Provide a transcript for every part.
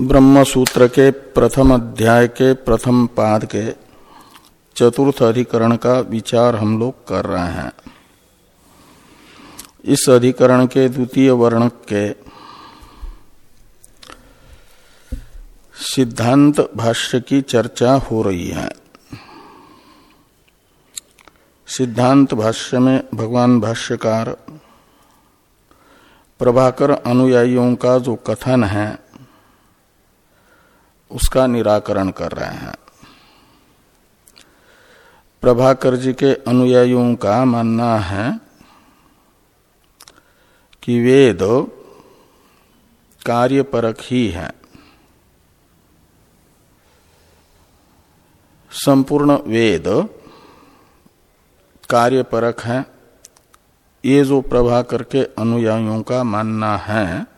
ब्रह्म सूत्र के प्रथम अध्याय के प्रथम पाद के चतुर्थ अधिकरण का विचार हम लोग कर रहे हैं। इस अधिकरण के द्वितीय वर्णक के सिद्धांत भाष्य की चर्चा हो रही है। सिद्धांत भाष्य में भगवान भाष्यकार प्रभाकर अनुयायियों का जो कथन है उसका निराकरण कर रहे हैं। प्रभाकर जी के अनुयायियों का मानना है कि वेद कार्यपरक ही है। संपूर्ण वेद कार्यपरक है। ये जो प्रभाकर के अनुयायियों का मानना है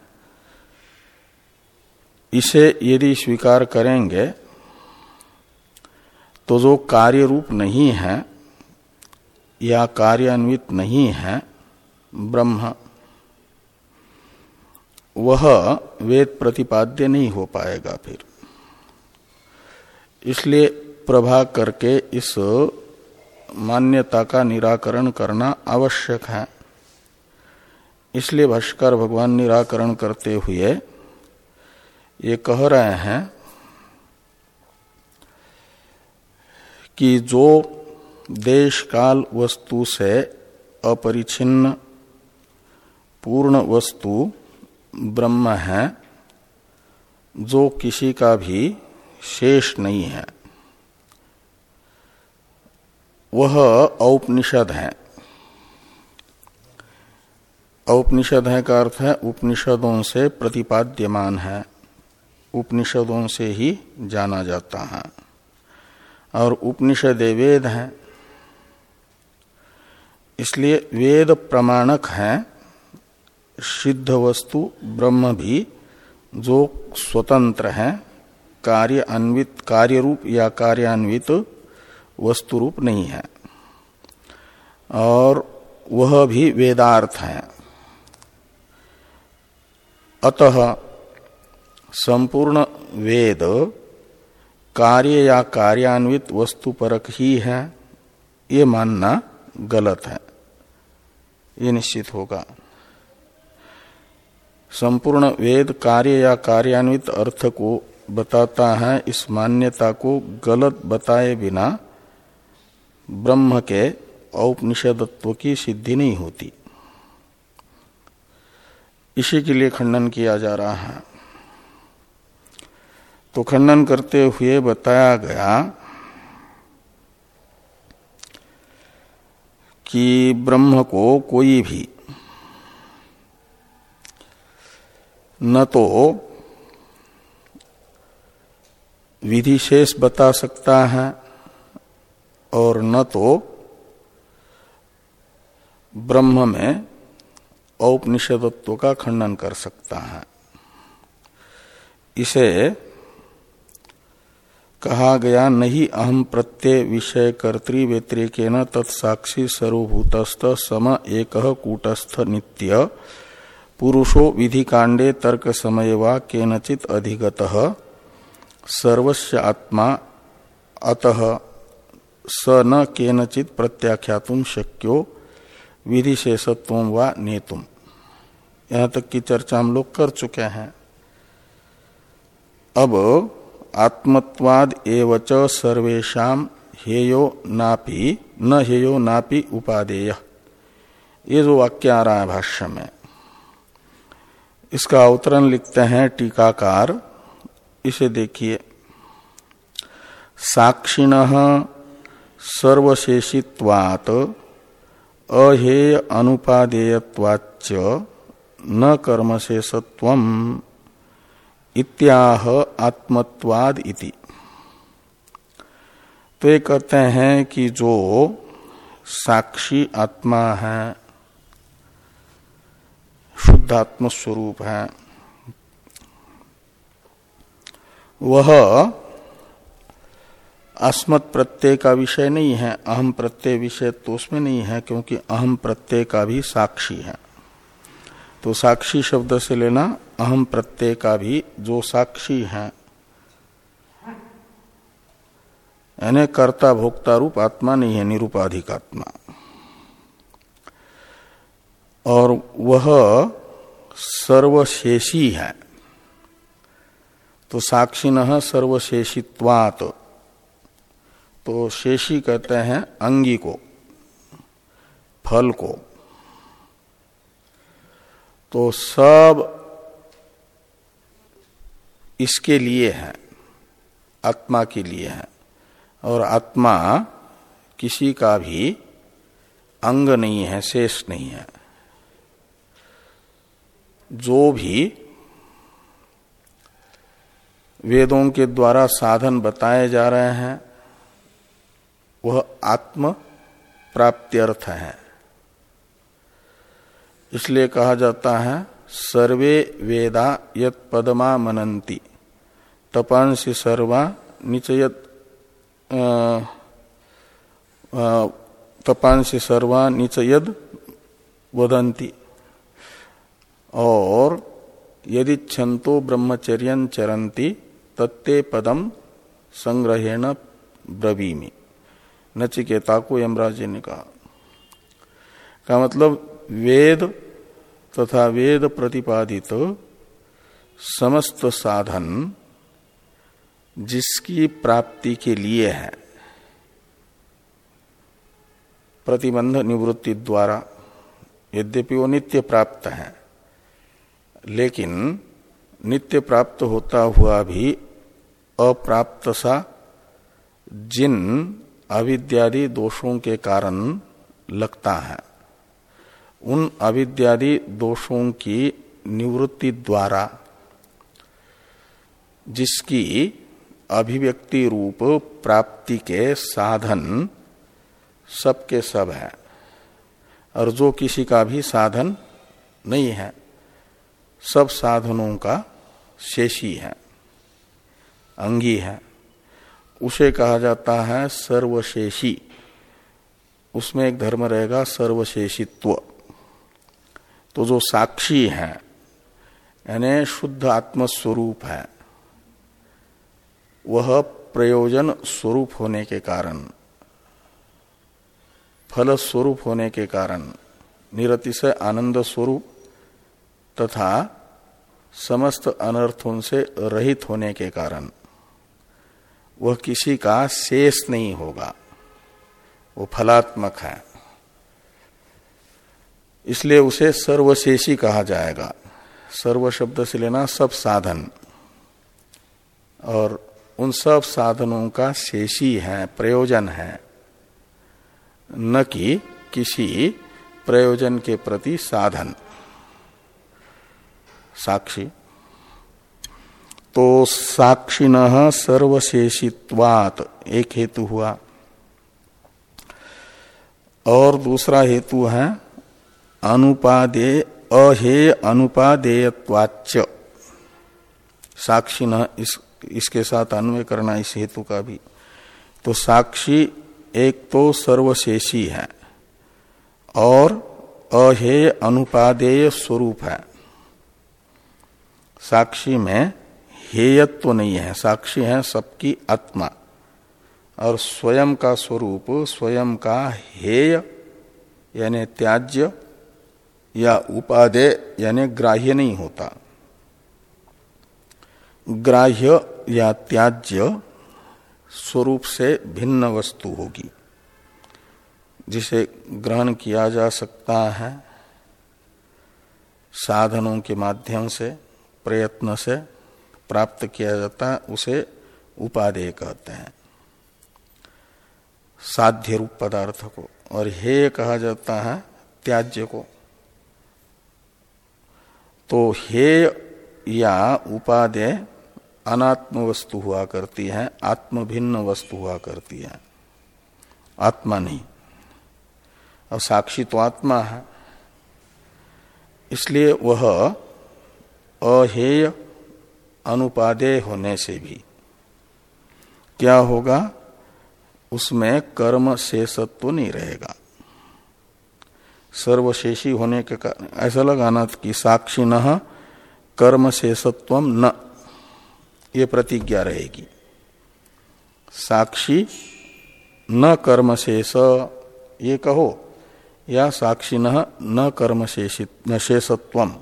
इसे यदि स्वीकार करेंगे तो जो कार्य रूप नहीं है या कार्यान्वित नहीं है, ब्रह्म, वह वेद प्रतिपाद्य नहीं हो पाएगा फिर। इसलिए प्रभा करके इस मान्यता का निराकरण करना आवश्यक है। इसलिए भाष्कर भगवान निराकरण करते हुए ये कह रहे हैं कि जो देश काल वस्तु से अपरिचिन्न पूर्ण वस्तु ब्रह्म है, जो किसी का भी शेष नहीं है, वह औपनिषद है। औपनिषद है का अर्थ है, उपनिषदों से प्रतिपाद्यमान है। उपनिषदों से ही जाना जाता है। और उपनिषद वेद है। इसलिए वेद प्रमाणक है। सिद्ध वस्तु ब्रह्म भी जो स्वतंत्र है। कार्य अन्वित कार्य रूप या कार्यान्वित वस्तु रूप नहीं है। और वह भी वेदार्थ है। अतः संपूर्ण वेद कार्य या कार्यान्वित वस्तु परक ही है, ये मानना गलत है। ये निश्चित होगा। संपूर्ण वेद कार्य या कार्यान्वित अर्थ को बताता है, इस मान्यता को गलत बताए बिना ब्रह्म के औपनिषदत्व की सिद्धि नहीं होती। इसी के लिए खंडन किया जा रहा है। तो खंडन करते हुए बताया गया कि ब्रह्म को कोई भी न तो विधिशेष बता सकता है और न तो ब्रह्म में औपनिषदत्व का खंडन कर सकता है। इसे कहा गया, नहीं अहम प्रत्यय विषय कर्तृ व्यतिरिक न तत्साक्षी सर्वभूतस्थ सम एक कूटस्थ नित्य। पुरुषो विधि कांडे तर्क समय व केनचित अधिगत। सर्वस्व आत्मा अतः स न केनचित प्रत्याख्यातुम शक्यो। विधिशेषत्व व नेतुम। यहाँ तक की चर्चा हम लोग कर चुके हैं। अब आत्मत्वाद एवच सर्वेशा हेयो नापि, न हेयो नापि उपादेय। ये जो वाक्य आ रहा है भाष्य में। इसका अवतरण लिखते हैं टीकाकार। इसे देखिए। साक्षिण सर्वशेषित्वात, अहेय अनुपादेयत्वाच न कर्मशेषत्व इत्याह आत्मत्वाद इति। तो ये कहते हैं कि जो साक्षी आत्मा है शुद्धात्म स्वरूप है, वह अस्मत् प्रत्यय का विषय नहीं है अहम प्रत्यय विषय तो उसमें नहीं है, क्योंकि अहम प्रत्यय का भी साक्षी है। तो साक्षी शब्द से लेना अहम प्रत्यय का भी जो साक्षी है। यानी कर्ता भोक्ता रूप आत्मा नहीं है, निरूपाधिक आत्मा। और वह सर्वशेषी है। तो साक्षिण सर्वशेषित्वात। तो शेषी कहते हैं अंगी को, फल को। तो सब इसके लिए है, आत्मा के लिए है। और आत्मा किसी का भी अंग नहीं है, शेष नहीं है। जो भी वेदों के द्वारा साधन बताए जा रहे हैं, वह आत्म प्राप्त्यर्थ है। इसलिए कहा जाता है, सर्वे वेदा यत पदमा मनंती तपांसी सर्वा निचयत तपांसी सर्वा निचयद वदंती और यदि छंतो ब्रह्मचर्य चरंती तत्ते पदम संग्रहेण ब्रवीमी। नचिकेता को यमराज ने कहा। का मतलब वेद तथा वेद प्रतिपादित समस्त साधन जिसकी प्राप्ति के लिए है। प्रतिबंध निवृत्ति द्वारा यद्यपि वो नित्य प्राप्त है, लेकिन नित्य प्राप्त होता हुआ भी अप्राप्त सा जिन अविद्यादि दोषों के कारण लगता है। उन अविद्यादि दोषों की निवृत्ति द्वारा, जिसकी अभिव्यक्ति रूप प्राप्ति के साधन सबके सब है, और जो किसी का भी साधन नहीं है, सब साधनों का शेषी है, अंगी है। उसे कहा जाता है सर्वशेषी। उसमें एक धर्म रहेगा सर्वशेषित्व। तो जो साक्षी है, यानी शुद्ध आत्मस्वरूप है, वह प्रयोजन स्वरूप होने के कारण, फल स्वरूप होने के कारण निरतिशय आनंद स्वरूप तथा समस्त अनर्थों से रहित होने के कारण, वह किसी का शेष नहीं होगा, वो फलात्मक है। इसलिए उसे सर्वशेषी कहा जाएगा। सर्व शब्द से लेना सब साधन। और उन सब साधनों का शेषी है, प्रयोजन है। न कि किसी प्रयोजन के प्रति साधन। साक्षी। तो साक्षिण सर्वशेषित्वात एक हेतु हुआ। और दूसरा हेतु है अनुपादे अहे अनुपादेयत्वाच साक्षी न इस, इसके साथ अन्वय करना इस हेतु का भी। तो साक्षी एक तो सर्वशेषी है और अहेय अनुपादेय स्वरूप है। साक्षी में हेयत्व तो नहीं है। साक्षी है सबकी आत्मा और स्वयं का स्वरूप, स्वयं का हेय, यानी त्याज्य या उपादेय यानी ग्राह्य नहीं होता। ग्राह्य या त्याज्य स्वरूप से भिन्न वस्तु होगी, जिसे ग्रहण किया जा सकता है साधनों के माध्यम से, प्रयत्न से प्राप्त किया जाता है, उसे उपादेय कहते हैं। साध्य रूप पदार्थ को, और हे कहा जाता है त्याज्य को। तो हे या उपादेय अनात्म वस्तु हुआ करती है, आत्म भिन्न वस्तु हुआ करती है। आत्मा नहीं। और साक्षी तो आत्मा है। इसलिए वह अहेय अनुपादेय होने से भी क्या होगा? उसमें कर्म शेषत्व नहीं रहेगा। सर्वशेषी होने के कारण। ऐसा लगाना कि साक्षी न कर्म शेषत्व न। ये प्रतिज्ञा रहेगी। साक्षी न कर्म शेष, ये कहो, या साक्षी न कर्म शेषत्व।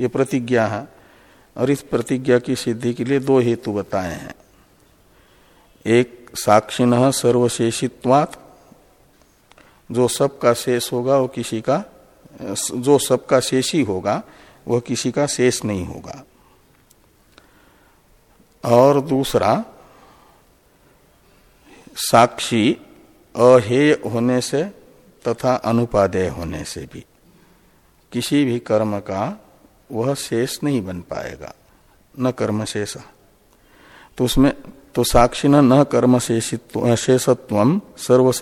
ये प्रतिज्ञा है, और इस प्रतिज्ञा की सिद्धि के लिए दो हेतु बताए हैं। एक साक्षिण सर्वशेषित्वात जो सबका शेष होगा, वो किसी का, जो सबका शेषी होगा, वह किसी का शेष नहीं होगा। और दूसरा, साक्षी अहेय होने से तथा अनुपादेय होने से भी किसी भी कर्म का वह शेष नहीं बन पाएगा, न कर्म शेष। तो उसमें तो साक्षी न कर्म शेषित्व, शेषत्व सर्व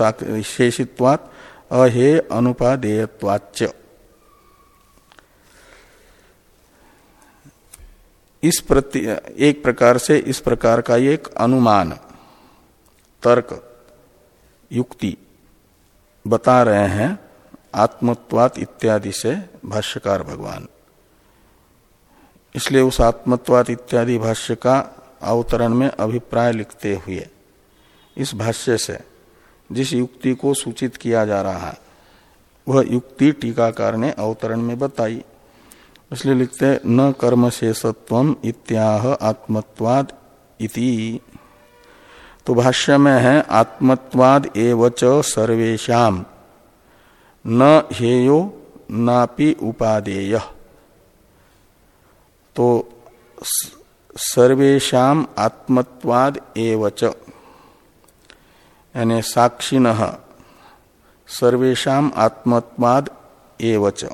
शेषित्वात अहे अनुपादेयत्वाच इस प्रति, एक प्रकार से इस प्रकार का एक अनुमान, तर्क, युक्ति बता रहे हैं, आत्मत्वात इत्यादि से भाष्यकार भगवान। इसलिए उस आत्मत्वात इत्यादि भाष्य का अवतरण में अभिप्राय लिखते हुए, इस भाष्य से जिस युक्ति को सूचित किया जा रहा है, वह युक्ति टीकाकार ने अवतरण में बताई। इसलिए लिखते न कर्म शेषत्व इत्याह आत्मत्वाद इति। तो भाष्य में है, आत्मत्वाद एवच सर्वेशम न हेयो नापि उपादेय। तो सर्वेशा आत्मत्वाद एवच यानी साक्षिण सर्वेशा आत्मत्वाद एवच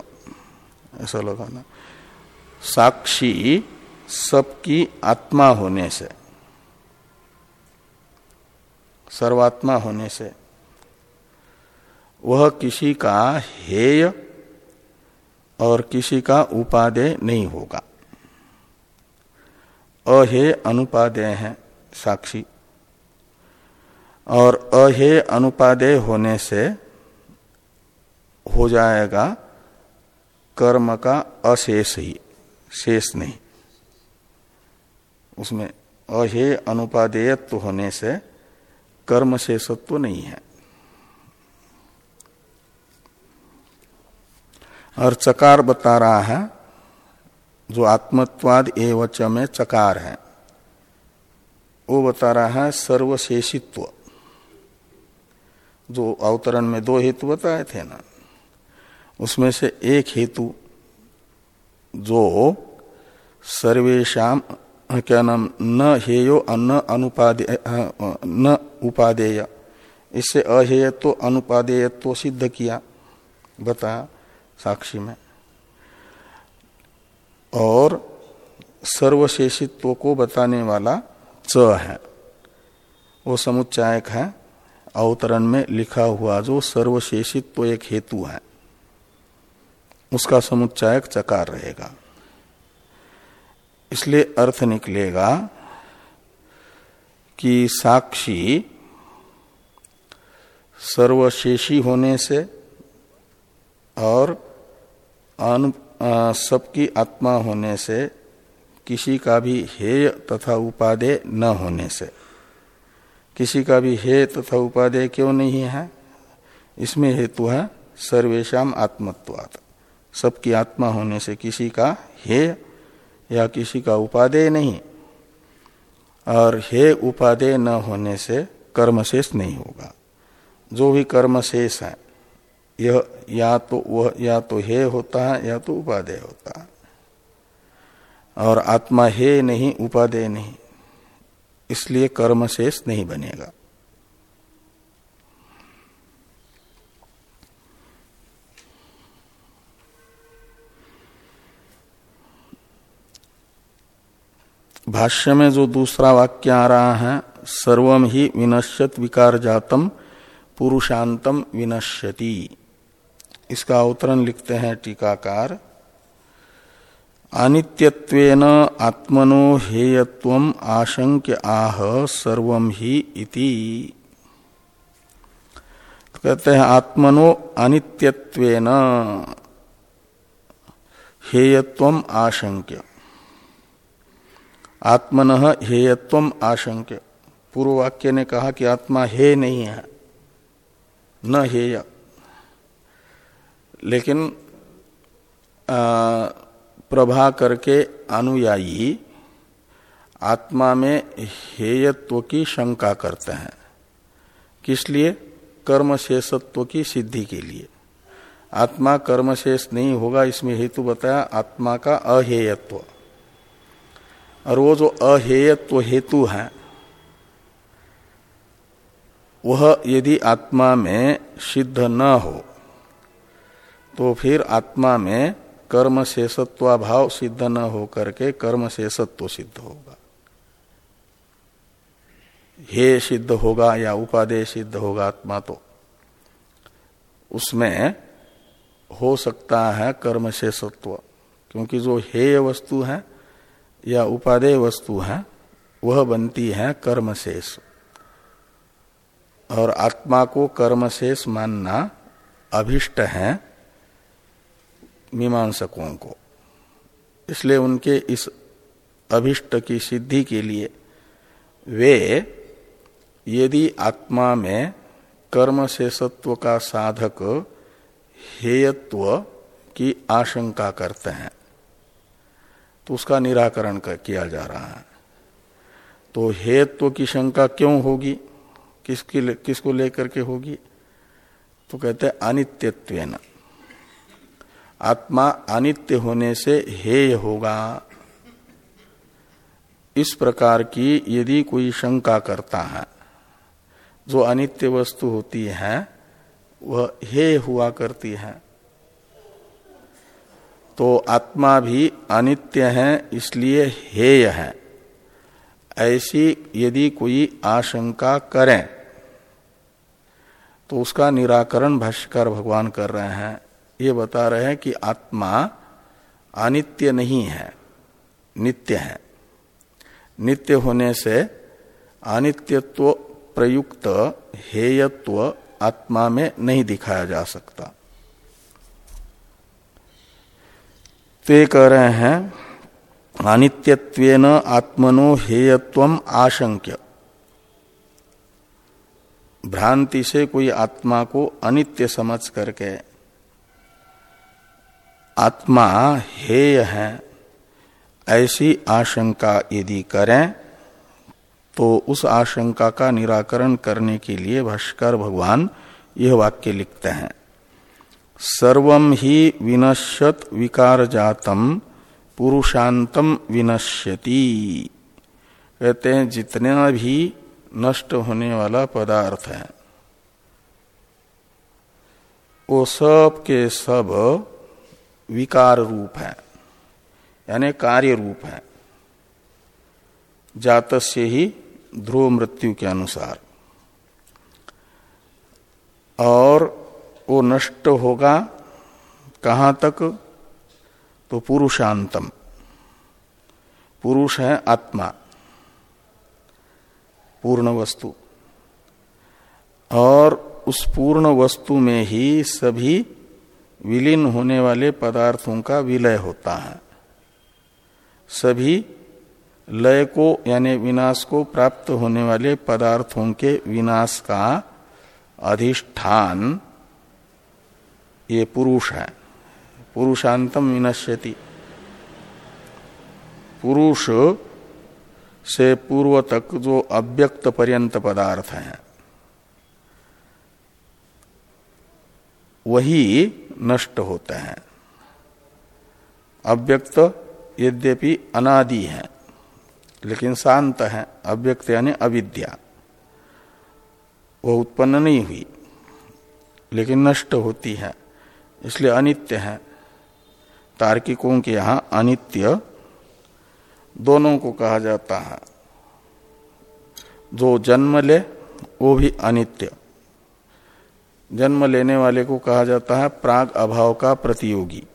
ऐसा लगाना साक्षी सबकी आत्मा होने से, सर्वात्मा होने से, वह किसी का हेय और किसी का उपादेय नहीं होगा। अहे अनुपादेय है साक्षी। और अहे अनुपादेय होने से हो जाएगा कर्म का अशेष ही, शेष नहीं। उसमें अहे अनुपादेयत्व होने से कर्म शेषत्व नहीं है। और चकार बता रहा है, जो आत्मत्वाद एवच में चकार है, वो बता रहा है सर्वशेषित्व। जो अवतरण में दो हेतु बताए थे ना, उसमें से एक हेतु जो सर्वेशा क्या नाम, न हेयो अन्न अनुपादे न उपादेय। इससे अहेय तो अनुपादेय तो सिद्ध किया बताया साक्षी में। और सर्वशेषित्व को बताने वाला च है, वो समुच्चायक है। अवतरण में लिखा हुआ जो सर्वशेषित्व तो एक हेतु है, उसका समुच्चायक चकार रहेगा। इसलिए अर्थ निकलेगा कि साक्षी सर्वशेषी होने से और सबकी आत्मा होने से, किसी का भी हेय तथा उपादेय न होने से। किसी का भी हेय तथा उपादेय क्यों नहीं है? इसमें हेतु है सर्वेशम आत्मत्वात। सबकी आत्मा होने से किसी का हे या किसी का उपादेय नहीं। और हे उपादेय न होने से कर्मशेष नहीं होगा। जो भी कर्मशेष है, यह या तो वह या तो हे होता है या तो उपादेय होता है। और आत्मा हे नहीं, उपादेय नहीं। इसलिए कर्म शेष नहीं बनेगा। भाष्य में जो दूसरा वाक्य आ रहा है सर्वम ही विनश्यत विकार जातम, पुरुषांतम विनश्यति। इसका अवतरण लिखते हैं टीकाकार अनित्यत्वेन आत्मनो हेयत्व आशंक्य आह सर्व ही इति। तो कहते हैं, आत्मनो अनित्यत्वेन हेयत्व आशंक्य। आत्मन हेयत्व आशंक्य। पूर्व वाक्य ने कहा कि आत्मा हे नहीं है, न हेय। लेकिन प्रभा करके अनुयायी आत्मा में हेयत्व की शंका करते हैं। किस लिए? कर्म शेषत्व की सिद्धि के लिए। आत्मा कर्म शेष नहीं होगा, इसमें हेतु बताया आत्मा का अहेयत्व। और वो जो अहेयत्व हेतु है, वह यदि आत्मा में सिद्ध न हो तो फिर आत्मा में कर्म शेषत्वाभाव सिद्ध न हो करके कर्म शेषत्व सिद्ध होगा। हे सिद्ध होगा या उपादेय सिद्ध होगा आत्मा तो। उसमें हो सकता है कर्म शेषत्व क्योंकि जो हेय वस्तु है या उपादेय वस्तु है, वह बनती है कर्म शेष और आत्मा को कर्म शेष मानना अभिष्ट है मीमांसकों को। इसलिए उनके इस अभिष्ट की सिद्धि के लिए वे यदि आत्मा में कर्म शेषत्व का साधक हेयत्व की आशंका करते हैं तो उसका निराकरण किया जा रहा है। तो हेयत्व की शंका क्यों होगी? किसकी किसको लेकर के होगी? तो कहते हैं अनित्यत्व आत्मा अनित्य होने से हेय होगा। इस प्रकार की यदि कोई शंका करता है, जो अनित्य वस्तु होती है, वह हे हुआ करती है। तो आत्मा भी अनित्य है, इसलिए हेय है। ऐसी यदि कोई आशंका करें तो उसका निराकरण भाष्यकार भगवान कर रहे हैं। ये बता रहे हैं कि आत्मा अनित्य नहीं है, नित्य है। नित्य होने से अनित्यत्व प्रयुक्त हेयत्व आत्मा में नहीं दिखाया जा सकता। तो ये कह रहे हैं, अनित्यत्वेन आत्मनो हेयत्व आशंक्य। भ्रांति से कोई आत्मा को अनित्य समझ करके आत्मा हेय है, ऐसी आशंका यदि करें तो उस आशंका का निराकरण करने के लिए भाष्कर भगवान यह वाक्य लिखते हैं। सर्व ही विनश्यत विकार जातम पुरुषांतम विनश्यति। कहते हैं, जितने भी नष्ट होने वाला पदार्थ है, वो सब के सब विकार रूप है, यानी कार्य रूप है। जात से ही ध्रुव मृत्यु के अनुसार। और वो नष्ट होगा कहाँ तक? तो पुरुषांतम। पुरुष है आत्मा, पूर्ण वस्तु। और उस पूर्ण वस्तु में ही सभी विलीन होने वाले पदार्थों का विलय होता है। सभी लय को, यानी विनाश को प्राप्त होने वाले पदार्थों के विनाश का अधिष्ठान, ये पुरुष है। पुरुषांतम विनश्यति। पुरुष से पूर्व तक जो अव्यक्त पर्यंत पदार्थ हैं वही नष्ट होते हैं। अव्यक्त यद्यपि अनादि है, लेकिन शांत है। अव्यक्त यानी अविद्या। वह उत्पन्न नहीं हुई, लेकिन नष्ट होती है, इसलिए अनित्य है। तार्किकों के यहाँ अनित्य दोनों को कहा जाता है। जो जन्म ले, वो भी अनित्य। जन्म लेने वाले को कहा जाता है प्राग अभाव का प्रतियोगी।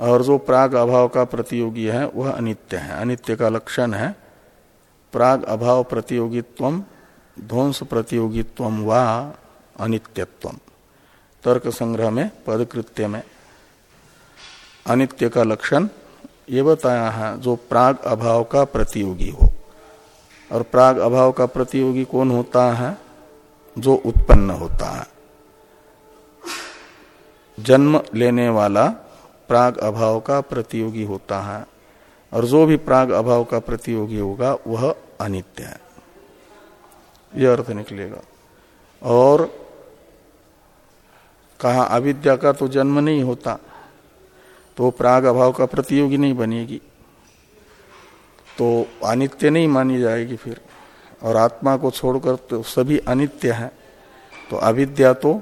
और जो प्राग अभाव का प्रतियोगी है, वह अनित्य है। अनित्य का लक्षण है, प्राग अभाव प्रतियोगित्व ध्वंस प्रतियोगित्व व अनित्यत्व तर्क संग्रह में, पदकृत्य में अनित्य का लक्षण ये बताया है, जो प्राग अभाव का प्रतियोगी हो। और प्राग अभाव का प्रतियोगी कौन होता है? जो उत्पन्न होता है। जन्म लेने वाला प्राग अभाव का प्रतियोगी होता है और जो भी प्राग अभाव का प्रतियोगी होगा, वह अनित्य है। यह अर्थ निकलेगा। और कहा, अविद्या का तो जन्म नहीं होता तो प्राग अभाव का प्रतियोगी नहीं बनेगी। तो अनित्य नहीं मानी जाएगी फिर। और आत्मा को छोड़कर तो सभी अनित्य है। तो अविद्या तो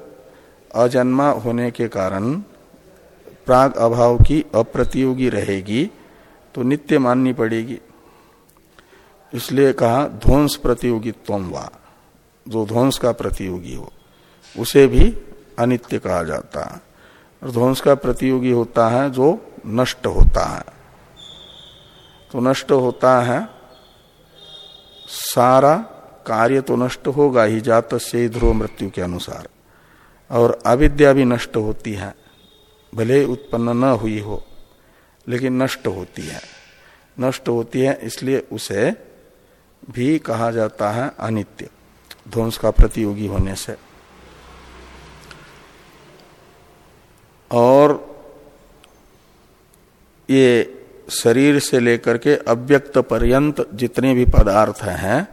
अजन्मा होने के कारण प्राग अभाव की अप्रतियोगी रहेगी तो नित्य माननी पड़ेगी। इसलिए कहा, ध्वंस प्रतियोगित्व वा। जो ध्वंस का प्रतियोगी हो, उसे भी अनित्य कहा जाता है। और ध्वंस का प्रतियोगी होता है जो नष्ट होता है। तो नष्ट होता है सारा कार्य तो नष्ट होगा ही, जात से ध्रुव मृत्यु के अनुसार। और अविद्या भी नष्ट होती है, भले उत्पन्न न हुई हो, लेकिन नष्ट होती है। नष्ट होती है, इसलिए उसे भी कहा जाता है अनित्य, ध्वंस का प्रतियोगी होने से। और ये शरीर से लेकर के अव्यक्त पर्यंत जितने भी पदार्थ हैं,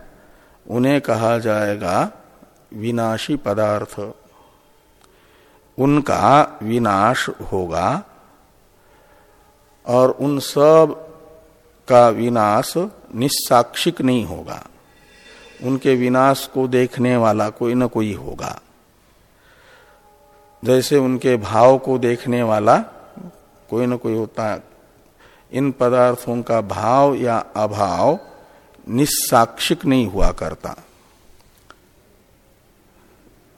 उन्हें कहा जाएगा विनाशी पदार्थ। उनका विनाश होगा और उन सब का विनाश निस्साक्षिक नहीं होगा। उनके विनाश को देखने वाला कोई न कोई होगा। जैसे उनके भाव को देखने वाला कोई न कोई होता इन पदार्थों का भाव या अभाव निस्साक्षिक नहीं हुआ करता।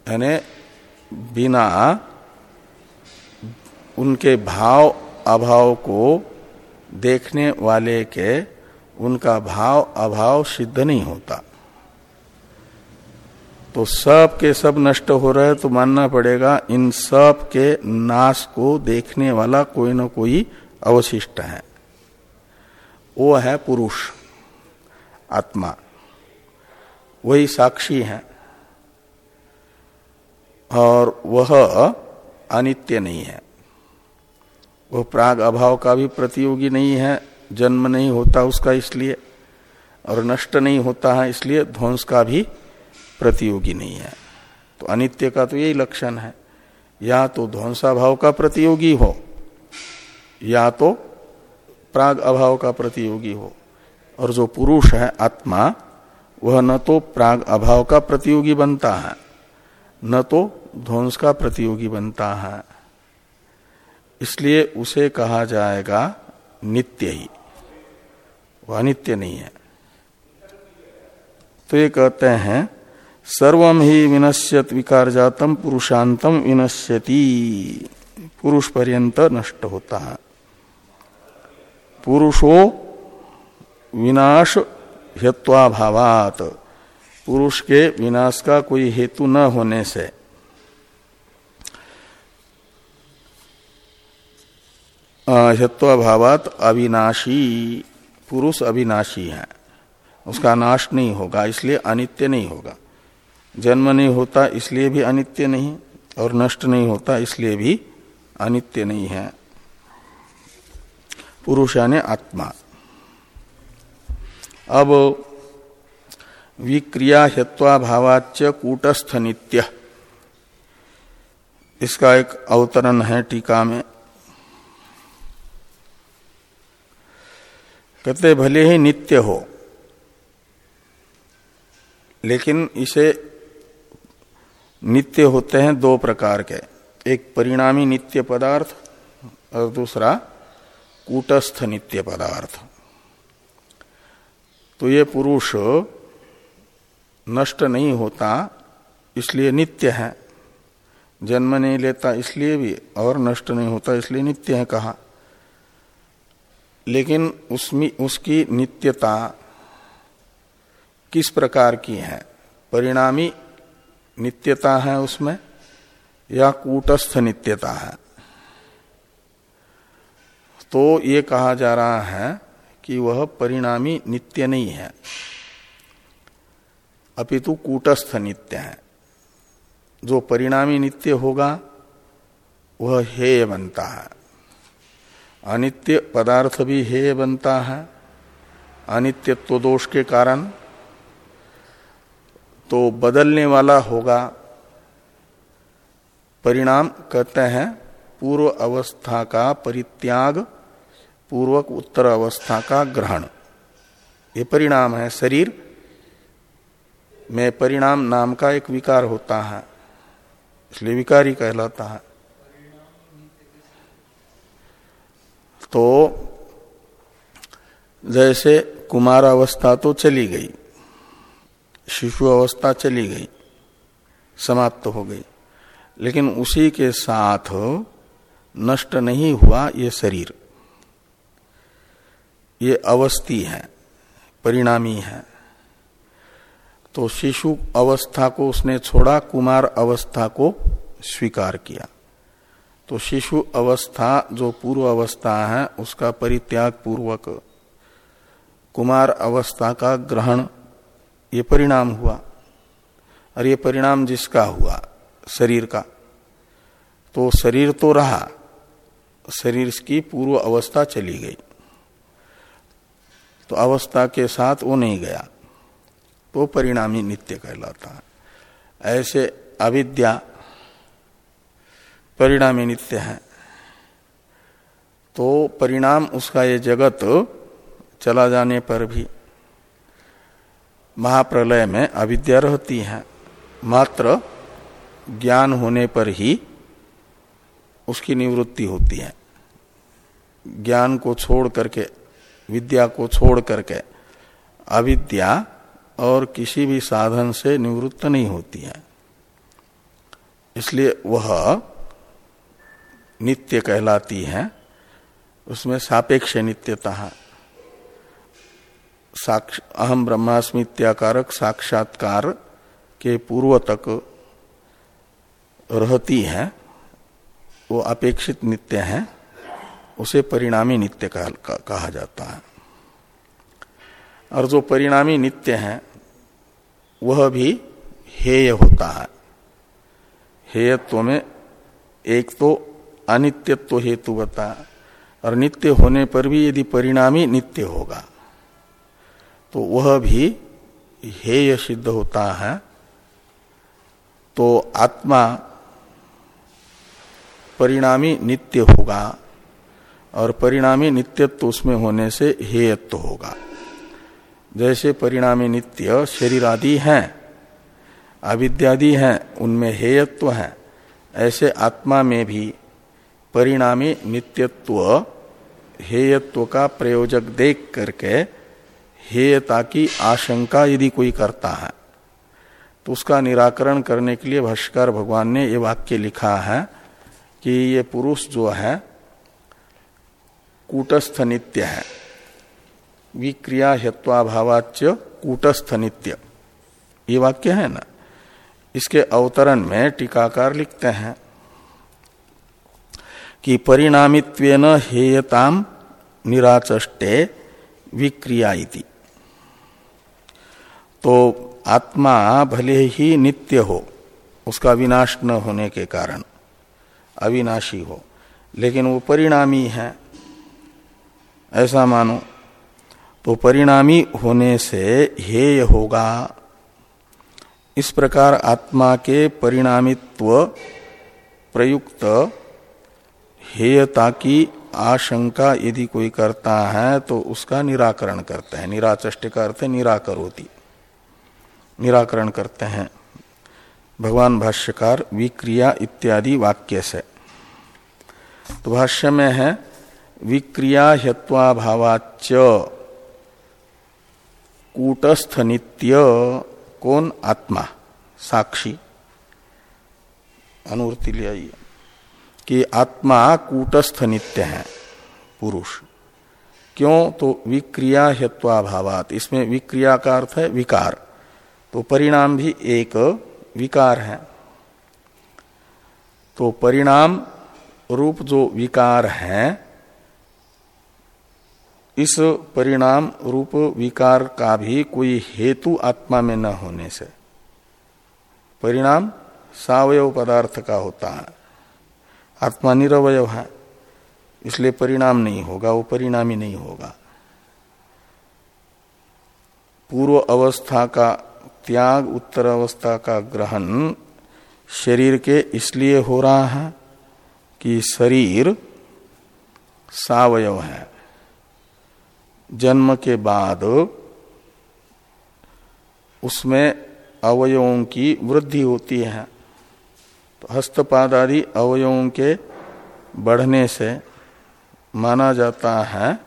यानी बिना उनके भाव, अभाव को देखने वाले के उनका भाव, अभाव सिद्ध नहीं होता। तो सब के सब नष्ट हो रहे तो मानना पड़ेगा, इन सब के नाश को देखने वाला कोई ना कोई अवशिष्ट है। वो है पुरुष, आत्मा। वही साक्षी है। और वह अनित्य नहीं है। वह प्राग अभाव का भी प्रतियोगी नहीं है, जन्म नहीं होता उसका इसलिए, और नष्ट नहीं होता है इसलिए ध्वंस का भी प्रतियोगी नहीं है। तो अनित्य का तो यही लक्षण है। या तो ध्वंसाभाव का प्रतियोगी हो, या तो प्राग अभाव का प्रतियोगी हो। और जो पुरुष है आत्मा, वह न तो प्राग अभाव का प्रतियोगी बनता है, न तो ध्वंस का प्रतियोगी बनता है। इसलिए उसे कहा जाएगा नित्य ही। वह अनित्य नहीं है। तो ये कहते हैं सर्वम ही विनश्यत विकार जातम पुरुषांतम विनश्यति। पुरुष पर्यंत नष्ट होता है। पुरुषो विनाश हेत्वाभावात। पुरुष के विनाश का कोई हेतु न होने से। हेत्वाभावात अविनाशी। पुरुष अविनाशी है। उसका नाश नहीं होगा, इसलिए अनित्य नहीं होगा। जन्म नहीं होता, इसलिए भी अनित्य नहीं, और नष्ट नहीं होता, इसलिए भी अनित्य नहीं है। पुरुष यानी आत्मा। अब विक्रिया हेत्वाभावाच कूटस्थ नित्य इसका एक अवतरण है टीका में। कहते, भले ही नित्य हो, लेकिन इसे नित्य होते हैं दो प्रकार के। एक परिणामी नित्य पदार्थ और दूसरा कूटस्थ नित्य पदार्थ तो ये पुरुष नष्ट नहीं होता, इसलिए नित्य है। जन्म नहीं लेता, इसलिए भी और नष्ट नहीं होता, इसलिए नित्य है कहा। लेकिन उसमें, उसकी नित्यता किस प्रकार की है? परिणामी नित्यता है उसमें या कूटस्थ नित्यता है? तो ये कहा जा रहा है कि वह परिणामी नित्य नहीं है। अपितु कूटस्थ नित्य है। जो परिणामी नित्य होगा, वह हेय बनता है। अनित्य पदार्थ भी हेय बनता है। अनित्यत्व दोष के कारण तो बदलने वाला होगा। परिणाम कहते हैं, पूर्व अवस्था का परित्याग पूर्वक उत्तर अवस्था का ग्रहण। ये परिणाम है, शरीर में परिणाम नाम का एक विकार होता है, इसलिए विकार ही कहलाता है। तो जैसे कुमार अवस्था तो चली गई, शिशु अवस्था चली गई, समाप्त तो हो गई, लेकिन उसी के साथ नष्ट नहीं हुआ ये शरीर। ये अवस्थी है, परिणामी है। तो शिशु अवस्था को उसने छोड़ा, कुमार अवस्था को स्वीकार किया। तो शिशु अवस्था जो पूर्व अवस्था है, उसका परित्याग पूर्वक कुमार अवस्था का ग्रहण, ये परिणाम हुआ। और ये परिणाम जिसका हुआ? शरीर का। तो शरीर तो रहा, शरीर की पूर्व अवस्था चली गई। तो अवस्था के साथ वो नहीं गया। तो परिणामी नित्य कहलाता है। ऐसे अविद्या परिणामी नित्य है। तो परिणाम उसका ये जगत चला जाने पर भी महाप्रलय में अविद्या रहती है। मात्र ज्ञान होने पर ही उसकी निवृत्ति होती है। ज्ञान को छोड़ करके विद्या को छोड़ करके अविद्या और किसी भी साधन से निवृत्त नहीं होती है। इसलिए वह नित्य कहलाती है। उसमें सापेक्ष नित्यता है। साक्ष, अहम ब्रह्मास्मित्याकारक साक्षात्कार के पूर्व तक रहती है। वो अपेक्षित नित्य है। उसे परिणामी नित्य कहा जाता है। और जो परिणामी नित्य है, वह भी हेय होता है। हेयत्व में एक तो अनित्यत्व हेतु बता, और नित्य होने पर भी यदि परिणामी नित्य होगा तो वह भी हेय सिद्ध होता है। तो आत्मा परिणामी नित्य होगा और परिणामी नित्यत्व उसमें होने से हेयत्व होगा। जैसे परिणामी नित्य शरीर आदि हैं, अविद्यादि हैं, उनमें हेयत्व है, ऐसे आत्मा में भी परिणामी नित्यत्व, हेयत्व का प्रयोजक देख करके हेयता की आशंका यदि कोई करता है तो उसका निराकरण करने के लिए भाष्कर भगवान ने ये वाक्य लिखा है कि ये पुरुष जो है कूटस्थ नित्य है। विक्रिया हेत्वाभावाच्य कूटस्थ नित्य ये वाक्य है ना? इसके अवतरण में टीकाकार लिखते हैं कि परिणामित्वेन हेयताम निराचष्टे विक्रिया तो आत्मा भले ही नित्य हो, उसका विनाश न होने के कारण, अविनाशी हो, लेकिन वो परिणामी है। ऐसा मानो। तो परिणामी होने से हेय होगा। इस प्रकार आत्मा के परिणामित्व प्रयुक्त हेयता की आशंका यदि कोई करता है तो उसका निराकरण करते हैं। निराचष्ट का अर्थ निराकर होती निराकरण करते हैं। भगवान भाष्यकार विक्रिया इत्यादि वाक्य से। तो भाष्य में है विक्रिया हत्वाभावाच्य कूटस्थ नित्य कौन आत्मा? साक्षी। अनुवृत्ति ले आइए कि आत्मा कूटस्थ नित्य है, पुरुष। क्यों? तो विक्रिया हेत्वाभावात इसमें विक्रिया का अर्थ है विकार। तो परिणाम भी एक विकार है। तो परिणाम रूप जो विकार है इस परिणाम रूप विकार का भी कोई हेतु आत्मा में न होने से। परिणाम सावयव पदार्थ का होता है। आत्मा निरवय है, इसलिए परिणाम नहीं होगा, वो परिणामी नहीं होगा। पूर्व अवस्था का त्याग, उत्तर अवस्था का ग्रहण शरीर के इसलिए हो रहा है कि शरीर सावयव है। जन्म के बाद उसमें अवयवों की वृद्धि होती है। तो हस्तपाद आदि अवयवों के बढ़ने से माना जाता है,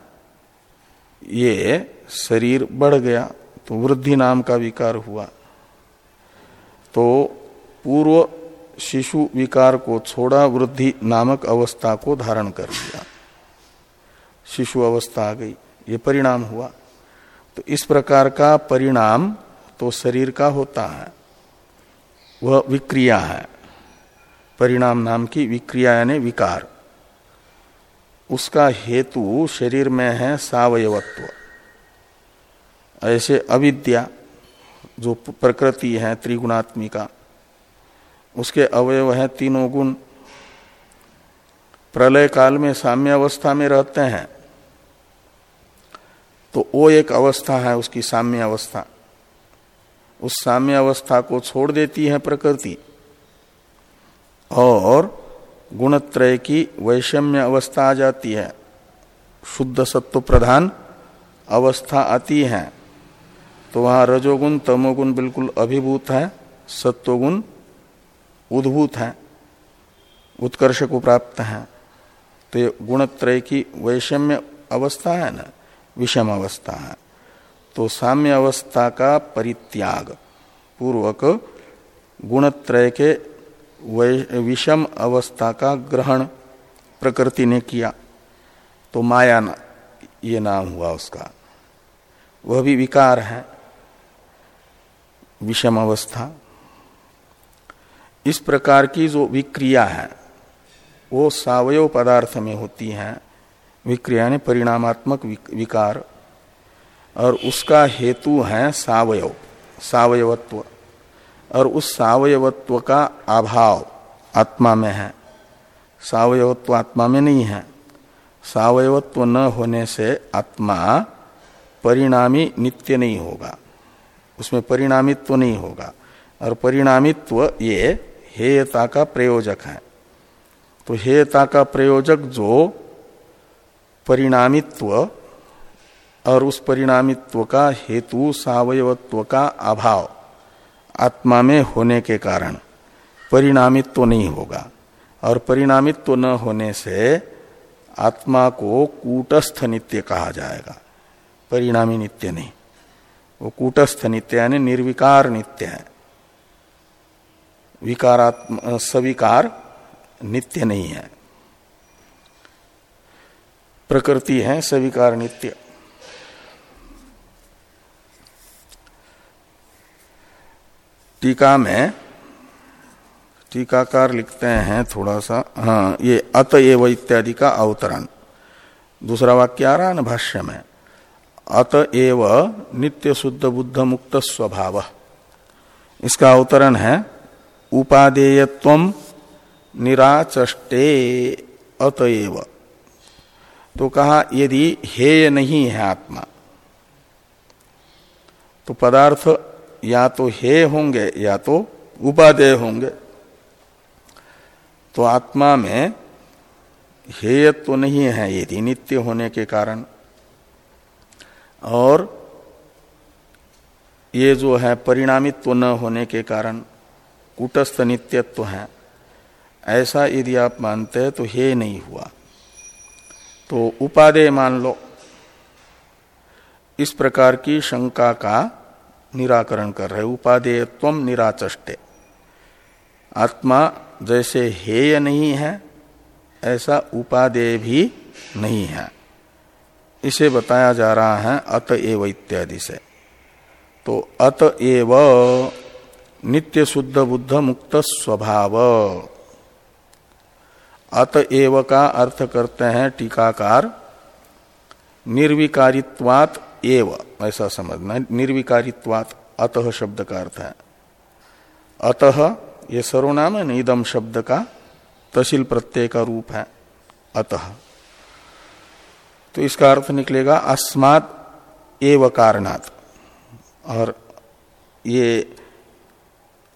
ये शरीर बढ़ गया तो वृद्धि नाम का विकार हुआ। तो पूर्व शिशु विकार को छोड़ा, वृद्धि नामक अवस्था को धारण कर लिया। शिशु अवस्था आ गई। ये परिणाम हुआ। तो इस प्रकार का परिणाम तो शरीर का होता है। वह विक्रिया है। परिणाम नाम की विक्रिया यानी विकार। उसका हेतु शरीर में है सावयवत्व। ऐसे अविद्या जो प्रकृति है त्रिगुणात्मिका, उसके अवयव है तीनों गुण। प्रलय काल में साम्य अवस्था में रहते हैं। तो वो एक अवस्था है उसकी साम्य अवस्था। उस साम्य अवस्था को छोड़ देती है प्रकृति। और गुणत्रय की वैषम्य अवस्था आ जाती है। शुद्ध सत्व प्रधान अवस्था आती है। तो वहाँ रजोगुण, तमोगुण बिल्कुल अभिभूत है, सत्वगुण उद्भूत है, उत्कर्ष को प्राप्त है। तो ये गुणत्रय की वैषम्य अवस्था है ना। विषम अवस्था है। तो साम्य अवस्था का परित्याग, पूर्वक गुणत्रय के विषम अवस्था का ग्रहण प्रकृति ने किया। तो माया ना, ये नाम हुआ उसका। वह भी विकार है विषम अवस्था इस प्रकार की जो विक्रिया है, वो सावयव पदार्थ में होती है। विक्रिया ने परिणामात्मक विकार, और उसका हेतु है सावयव, सावयवत्व, और उस सावयवत्व का अभाव आत्मा में है। सावयवत्व आत्मा में नहीं है। सावयवत्व न होने से आत्मा परिणामी नित्य नहीं होगा। उसमें परिणामित्व नहीं होगा, और परिणामित्व ये हेयता का प्रयोजक है। तो हेयता का प्रयोजक जो परिणामित्व और उस परिणामित्व का हेतु सावयवत्व का अभाव आत्मा में होने के कारण परिणामित्व नहीं होगा। और परिणामित्व न होने से आत्मा को कूटस्थ नित्य कहा जाएगा। परिणामी नित्य नहीं। वो कूटस्थ नित्य यानी निर्विकार नित्य है। विकारात्म सविकार नित्य नहीं है। प्रकृति है सविकार नित्य टीका में, टीकाकार लिखते हैं थोड़ा सा हाँ ये अतएव इत्यादि का अवतरण। दूसरा वाक्य आ रहा है ना भाष्य में अतएव नित्य शुद्ध बुद्ध मुक्त स्वभाव। इसका अवतरण है, उपादेयत्व निराचष्टे अतएव तो कहा, यदि हेय नहीं है आत्मा तो पदार्थ या तो हे होंगे या तो उपादेय होंगे। तो आत्मा में हेयत्व तो नहीं है यदि नित्य होने के कारण। और ये जो है, परिणामित्व तो न होने के कारण कुटस्थ नित्यत्व तो है। ऐसा यदि आप मानते हैं तो हे नहीं हुआ। तो उपादेय मान लो। इस प्रकार की शंका का निराकरण कर रहे उपादेयत्व निराचष्टे। आत्मा जैसे हेय नहीं है, ऐसा उपादेय भी नहीं है। इसे बताया जा रहा है अत एव इत्यादि से। तो अतएव नित्य शुद्ध बुद्ध मुक्त स्वभाव। अतएव का अर्थ करते हैं टीकाकार, निर्विकारित्वात एव। ऐसा समझना निर्विकारित्वात, अतः शब्द का अर्थ है। अतः, ये सर्वनाम है इदम शब्द का तहसील प्रत्यय का रूप है, अतः। तो इसका अर्थ निकलेगा, अस्मात एव कारणात। और ये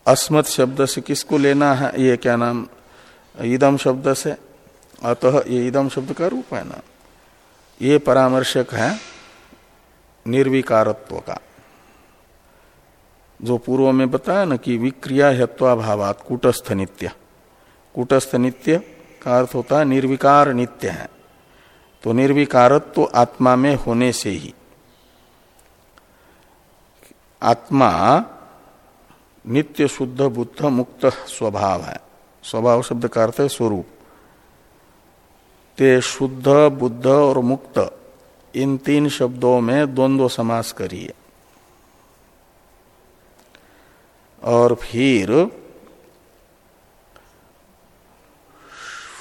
अस्मत शब्द से किसको लेना है, ये क्या नाम ईदम शब्द से अतः ये ईदम शब्द का रूप है ना ये परामर्शक है निर्विकारत्व का जो पूर्व में बताया ना कि विक्रिया हत्वाभावात कूटस्थ नित्य। कूटस्थ नित्य का अर्थ होता है निर्विकार नित्य है। तो निर्विकारत्व तो आत्मा में होने से ही। आत्मा नित्य शुद्ध बुद्ध मुक्त स्वभाव है। स्वभाव शब्द का अर्थ है स्वरूप। ते शुद्ध, बुद्ध और मुक्त, इन तीन शब्दों में द्वंद्व समास करिए। और फिर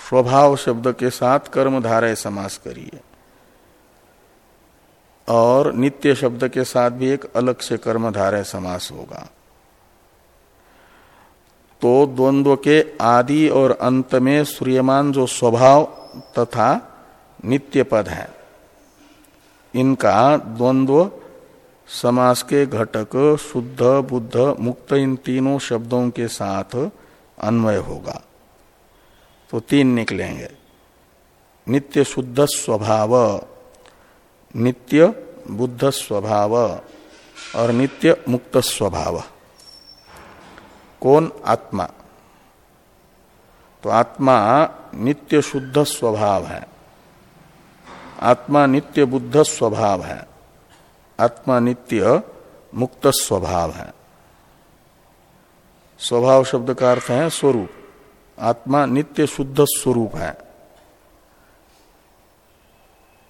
स्वभाव शब्द के साथ कर्मधारय समास करिए। और नित्य शब्द के साथ भी एक अलग से कर्मधारय समास होगा। तो द्वंद्व के आदि और अंत में सूर्यमान जो स्वभाव तथा नित्य पद है, इनका द्वंद्व समास के घटक, शुद्ध, बुद्ध, मुक्त इन तीनों शब्दों के साथ अन्वय होगा। तो तीन निकलेंगे। नित्य शुद्ध स्वभाव, नित्य बुद्ध स्वभाव और नित्य मुक्त स्वभाव। कौन आत्मा? तो आत्मा नित्य शुद्ध स्वभाव है। आत्मा नित्य बुद्ध स्वभाव है। आत्मा नित्य मुक्त स्वभाव है। स्वभाव शब्द का अर्थ है स्वरूप। आत्मा नित्य शुद्ध स्वरूप है।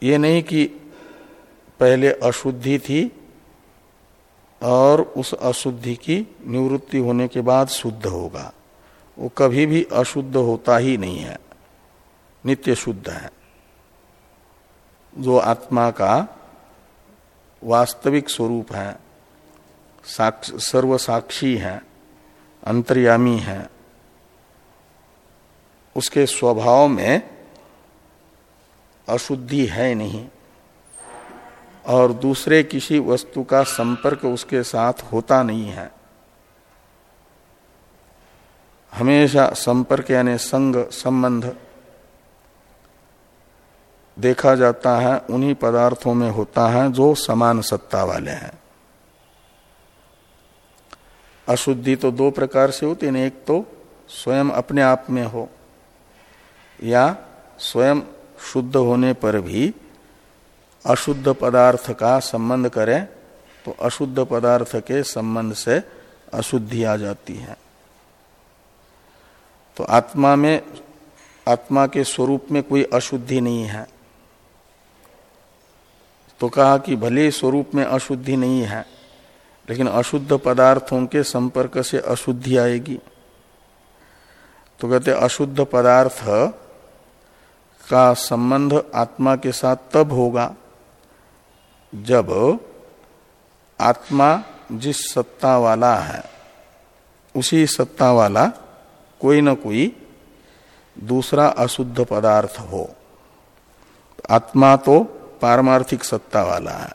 ये नहीं कि पहले अशुद्धि थी और उस अशुद्धि की निवृत्ति होने के बाद शुद्ध होगा। वो कभी भी अशुद्ध होता ही नहीं है। नित्य शुद्ध है। जो आत्मा का वास्तविक स्वरूप है साक्ष, सर्व साक्षी है अंतर्यामी है उसके स्वभाव में अशुद्धि है नहीं। और दूसरे किसी वस्तु का संपर्क उसके साथ होता नहीं है। हमेशा संपर्क यानी संग, संबंध देखा जाता है, उन्हीं पदार्थों में होता है जो समान सत्ता वाले हैं। अशुद्धि तो दो प्रकार से होती है, एक तो स्वयं अपने आप में हो या स्वयं शुद्ध होने पर भी अशुद्ध पदार्थ का संबंध करें तो अशुद्ध पदार्थ के संबंध से अशुद्धि आ जाती है। तो आत्मा में, आत्मा के स्वरूप में कोई अशुद्धि नहीं है। तो कहा कि भले स्वरूप में अशुद्धि नहीं है, लेकिन अशुद्ध पदार्थों के संपर्क से अशुद्धि आएगी। तो कहते, अशुद्ध पदार्थ का संबंध आत्मा के साथ तब होगा जब आत्मा जिस सत्ता वाला है, उसी सत्ता वाला कोई न कोई दूसरा अशुद्ध पदार्थ हो। आत्मा तो पारमार्थिक सत्ता वाला है,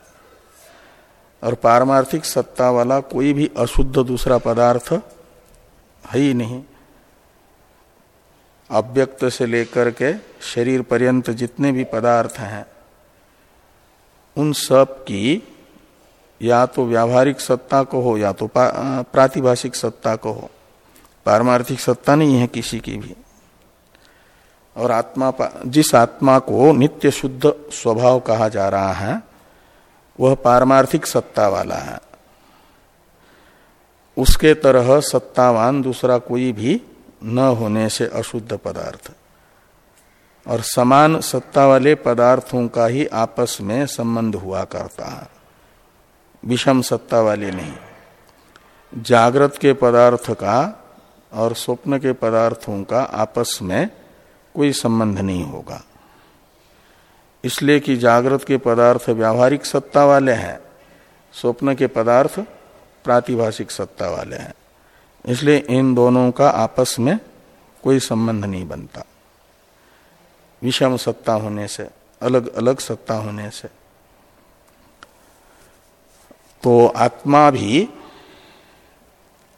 और पारमार्थिक सत्ता वाला कोई भी अशुद्ध दूसरा पदार्थ है ही नहीं। अव्यक्त से लेकर के शरीर पर्यंत जितने भी पदार्थ हैं उन सब की, या तो व्यावहारिक सत्ता को हो, या तो प्रातिभाषिक सत्ता को हो। पारमार्थिक सत्ता नहीं है किसी की भी। और आत्मा जिस आत्मा को नित्य शुद्ध स्वभाव कहा जा रहा है, वह पारमार्थिक सत्ता वाला है। उसके तरह सत्तावान दूसरा कोई भी न होने से अशुद्ध पदार्थ। और समान सत्ता वाले पदार्थों का ही आपस में संबंध हुआ करता। है विषम सत्ता वाले नहीं। जागृत के पदार्थ का और स्वप्न के पदार्थों का आपस में कोई संबंध नहीं होगा। इसलिए कि जागृत के पदार्थ व्यावहारिक सत्ता वाले हैं, स्वप्न के पदार्थ प्रातिभाषिक सत्ता वाले हैं। इसलिए इन दोनों का आपस में कोई संबंध नहीं बनता। विषम सत्ता होने से, अलग अलग सत्ता होने से। तो आत्मा भी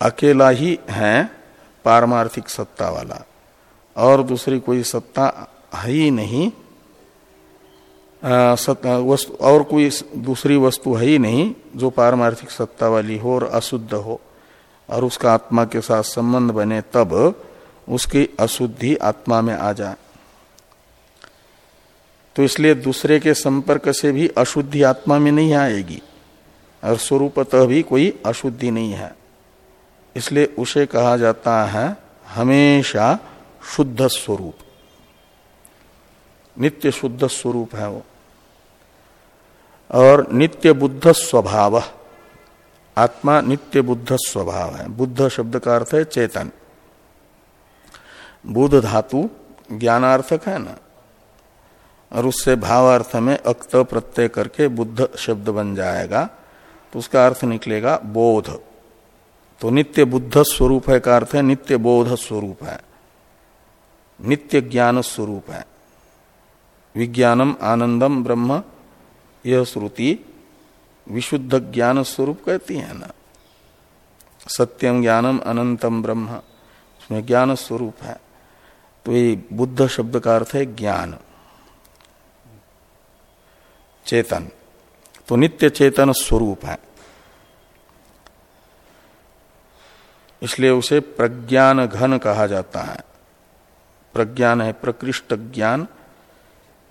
अकेला ही है, पारमार्थिक सत्ता वाला। और दूसरी कोई सत्ता है ही नहीं। वस्तु, और कोई दूसरी वस्तु है ही नहीं, जो पारमार्थिक सत्ता वाली हो और अशुद्ध हो। और उसका आत्मा के साथ संबंध बने तब उसकी अशुद्धि आत्मा में आ जाए तो इसलिए दूसरे के संपर्क से भी अशुद्धि आत्मा में नहीं आएगी। और स्वरूपतः भी कोई अशुद्धि नहीं है। इसलिए उसे कहा जाता है हमेशा शुद्ध स्वरूप। नित्य शुद्ध स्वरूप है वो। और नित्य बुद्ध स्वभाव, आत्मा नित्य बुद्ध स्वभाव है। बुद्ध शब्द का अर्थ है चेतन। बुद्ध धातु ज्ञानार्थक है ना? और उससे भावार्थ में अक्त प्रत्यय करके बुद्ध शब्द बन जाएगा तो उसका अर्थ निकलेगा बोध। तो नित्य बुद्ध स्वरूप है का अर्थ है नित्य बोध स्वरूप है। नित्य ज्ञान स्वरूप है। विज्ञानम आनंदम ब्रह्म, यह श्रुति विशुद्ध ज्ञान स्वरूप कहती है ना। सत्यम ज्ञानम अनंतम ब्रह्म, उसमें ज्ञान स्वरूप है। तो ये बुद्ध शब्द का अर्थ है ज्ञान। चेतन। तो नित्य चेतन स्वरूप है। इसलिए उसे प्रज्ञान घन कहा जाता है। प्रज्ञान है, प्रकृष्ट ज्ञान,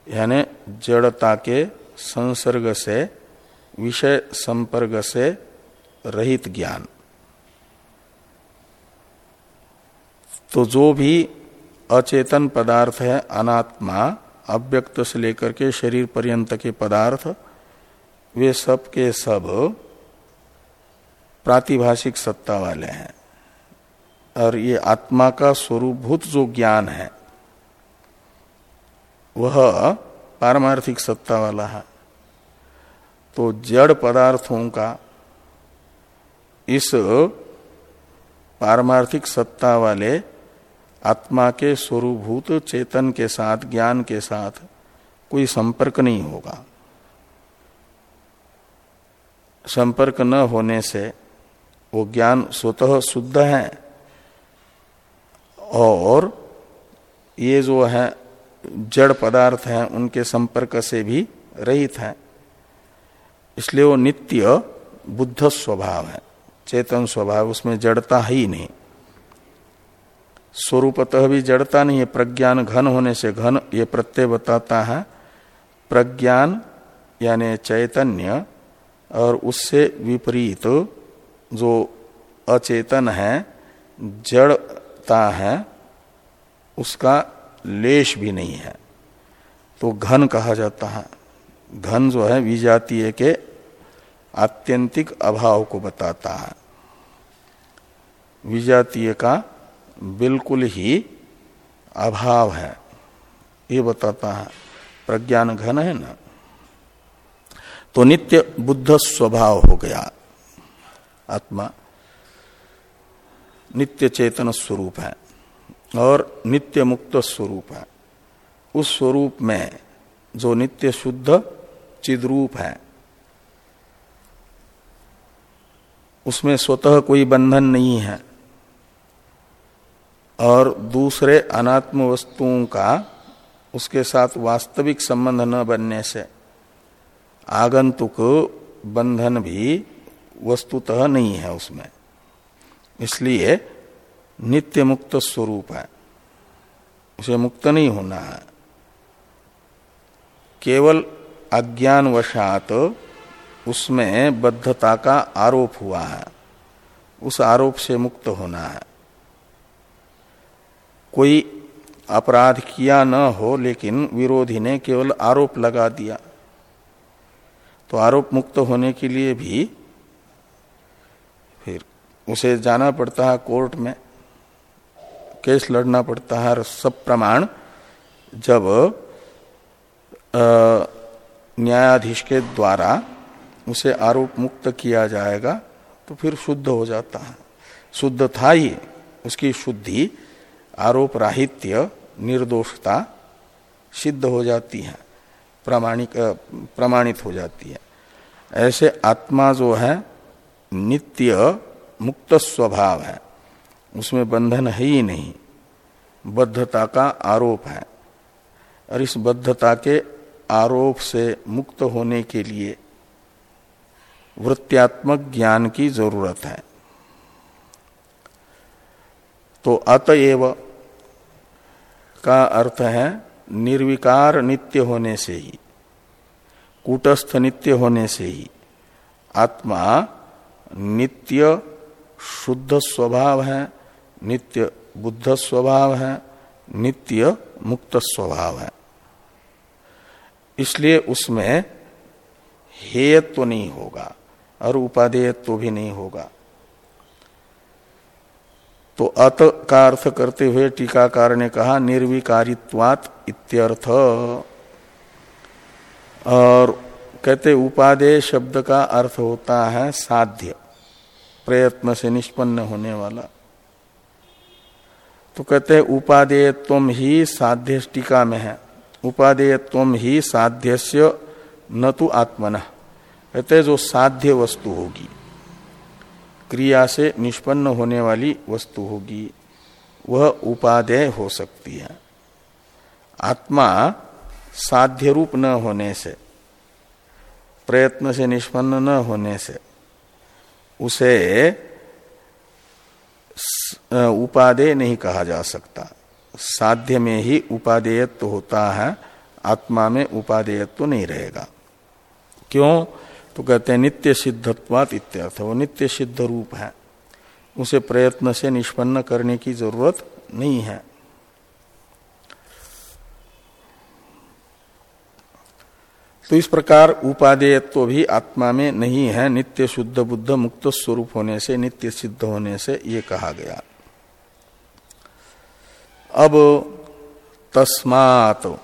यानी जड़ता के संसर्ग से, विषय संपर्क से रहित ज्ञान। तो जो भी अचेतन पदार्थ है, अनात्मा अव्यक्त से लेकर के शरीर पर्यंत के पदार्थ, वे सब के सब प्रातिभाषिक सत्ता वाले हैं। और ये आत्मा का स्वरूपभूत जो ज्ञान है, वह पारमार्थिक सत्ता वाला है। तो जड़ पदार्थों का इस पारमार्थिक सत्ता वाले आत्मा के स्वरूभूत चेतन के साथ, ज्ञान के साथ कोई संपर्क नहीं होगा। संपर्क न होने से वो ज्ञान स्वतः शुद्ध है और ये जो है, जड़ पदार्थ हैं, उनके संपर्क से भी रहित है। इसलिए वो नित्य बुद्ध स्वभाव है। चेतन स्वभाव उसमें जड़ता ही नहीं। स्वरूपतः भी जड़ता नहीं है, प्रज्ञान घन होने से घन ये प्रत्यय बताता है। प्रज्ञान यानी चैतन्य और उससे विपरीत जो अचेतन है, जड़ता है, उसका लेश भी नहीं है। तो घन कहा जाता है। घन जो है, विजातीय के आत्यंतिक अभाव को बताता है। विजातीय का बिल्कुल ही अभाव है। ये बताता है। प्रज्ञान घन है ना? तो नित्य बुद्ध स्वभाव हो गया। आत्मा नित्य चेतन स्वरूप है और नित्य मुक्त स्वरूप है। उस स्वरूप में जो नित्य शुद्ध चिद्रूप है, उसमें स्वतः कोई बंधन नहीं है। और दूसरे अनात्म वस्तुओं का उसके साथ वास्तविक संबंध न बनने से आगंतुक बंधन भी वस्तुतः नहीं है उसमें। इसलिए नित्य मुक्त स्वरूप है। उसे मुक्त नहीं होना है। केवल अज्ञानवशात उसमें बद्धता का आरोप हुआ है। उस आरोप से मुक्त होना है। कोई अपराध किया न हो, लेकिन विरोधी ने केवल आरोप लगा दिया। तो आरोप मुक्त होने के लिए भी फिर उसे जाना पड़ता है कोर्ट में, केस लड़ना पड़ता है सब प्रमाण जब न्यायाधीश के द्वारा उसे आरोप मुक्त किया जाएगा तो फिर शुद्ध हो जाता है। शुद्ध था ही, उसकी शुद्धि आरोप राहित्य निर्दोषता सिद्ध हो जाती है, प्रामाणिक प्रमाणित हो जाती है। ऐसे आत्मा जो है, नित्य मुक्त स्वभाव है, उसमें बंधन है ही नहीं, बद्धता का आरोप है। और इस बद्धता के आरोप से मुक्त होने के लिए वृत्त्यात्मक ज्ञान की ज़रूरत है। तो अतएव का अर्थ है निर्विकार नित्य होने से ही, कूटस्थ नित्य होने से ही, आत्मा नित्य शुद्ध स्वभाव है, नित्य बुद्ध स्वभाव है, नित्य मुक्त स्वभाव है। इसलिए उसमें हेयत्व तो नहीं होगा और उपादेयत्व तो भी नहीं होगा। तो अत का अर्थ करते हुए टीकाकार ने कहा, निर्विकारित्वात इत्यर्थ। और कहते, उपादेय शब्द का अर्थ होता है साध्य, प्रयत्न से निष्पन्न होने वाला। तो कहते हैं उपादेयत्व ही साध्य टीका में है। उपादेयत्व ही साध्यस्य न तो आत्मन। कहते, जो साध्य वस्तु होगी। क्रिया से निष्पन्न होने वाली वस्तु होगी। वह उपादेय हो सकती है। आत्मा साध्य रूप न होने से, प्रयत्न से निष्पन्न न होने से, उसे उपादेय नहीं कहा जा सकता। साध्य में ही उपादेयत्व होता है, आत्मा में उपादेयत्व नहीं रहेगा। क्यों? तो कहते हैं, नित्य सिद्धत्वात इत्यर्थ। वो नित्य सिद्ध रूप है। उसे प्रयत्न से निष्पन्न करने की ज़रूरत नहीं है। तो इस प्रकार उपादेयत्व भी आत्मा में नहीं है। नित्य शुद्ध बुद्ध मुक्त स्वरूप होने से, नित्य सिद्ध होने से ये कहा गया। अब तस्मात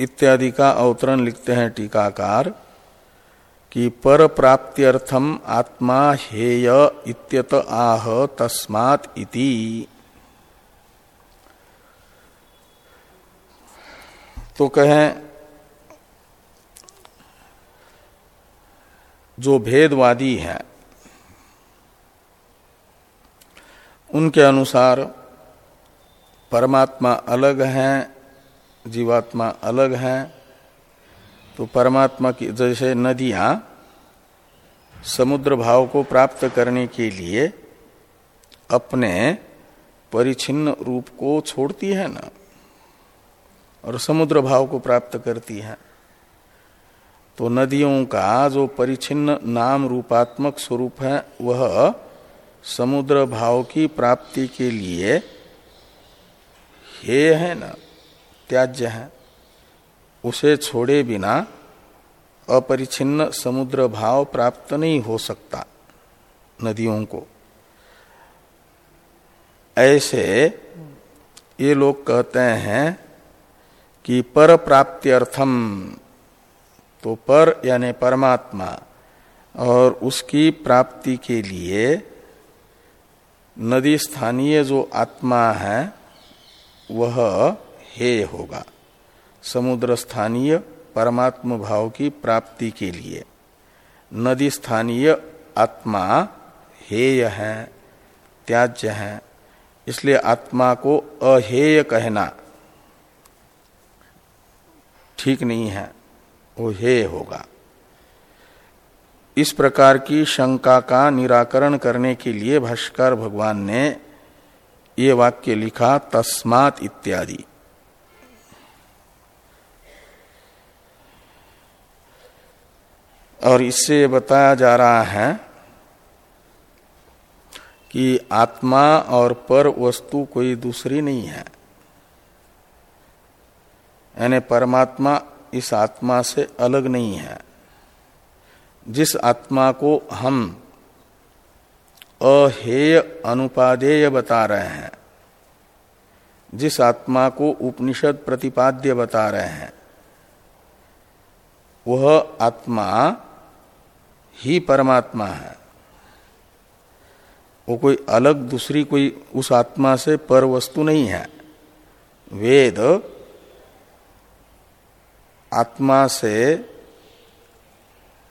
इत्यादि का अवतरण लिखते हैं टीकाकार। कि पर प्राप्त्यर्थम आत्मा हेय इत्यत आह तस्मात इति। तो कहें, जो भेदवादी हैं, उनके अनुसार परमात्मा अलग है, जीवात्मा अलग है तो परमात्मा की, जैसे नदियाँ समुद्र भाव को प्राप्त करने के लिए अपने परिचिन्न रूप को छोड़ती है ना, और समुद्र भाव को प्राप्त करती है। तो नदियों का जो परिचिन्न नाम रूपात्मक स्वरूप है, वह समुद्र भाव की प्राप्ति के लिए हे है ना, त्याज्य है। उसे छोड़े बिना अपरिचिन्न समुद्र भाव प्राप्त नहीं हो सकता नदियों को। ऐसे ये लोग कहते हैं कि पर प्राप्त्यर्थम तो पर यानी परमात्मा, और उसकी प्राप्ति के लिए नदी स्थानीय जो आत्मा है, वह हे होगा। समुद्र स्थानीय परमात्म भाव की प्राप्ति के लिए। नदी स्थानीय आत्मा हेय है, त्याज्य है, इसलिए आत्मा को अहेय कहना ठीक नहीं है, वो हेय होगा। इस प्रकार की शंका का निराकरण करने के लिए भाष्कर भगवान ने ये वाक्य लिखा, तस्मात इत्यादि। और इससे बताया जा रहा है कि आत्मा और पर वस्तु कोई दूसरी नहीं है। यानी परमात्मा इस आत्मा से अलग नहीं है। जिस आत्मा को हम अहेय अनुपादेय बता रहे हैं, जिस आत्मा को उपनिषद प्रतिपाद्य बता रहे हैं, वह आत्मा ही परमात्मा है। वो कोई अलग दूसरी कोई उस आत्मा से पर वस्तु नहीं है। वेद आत्मा से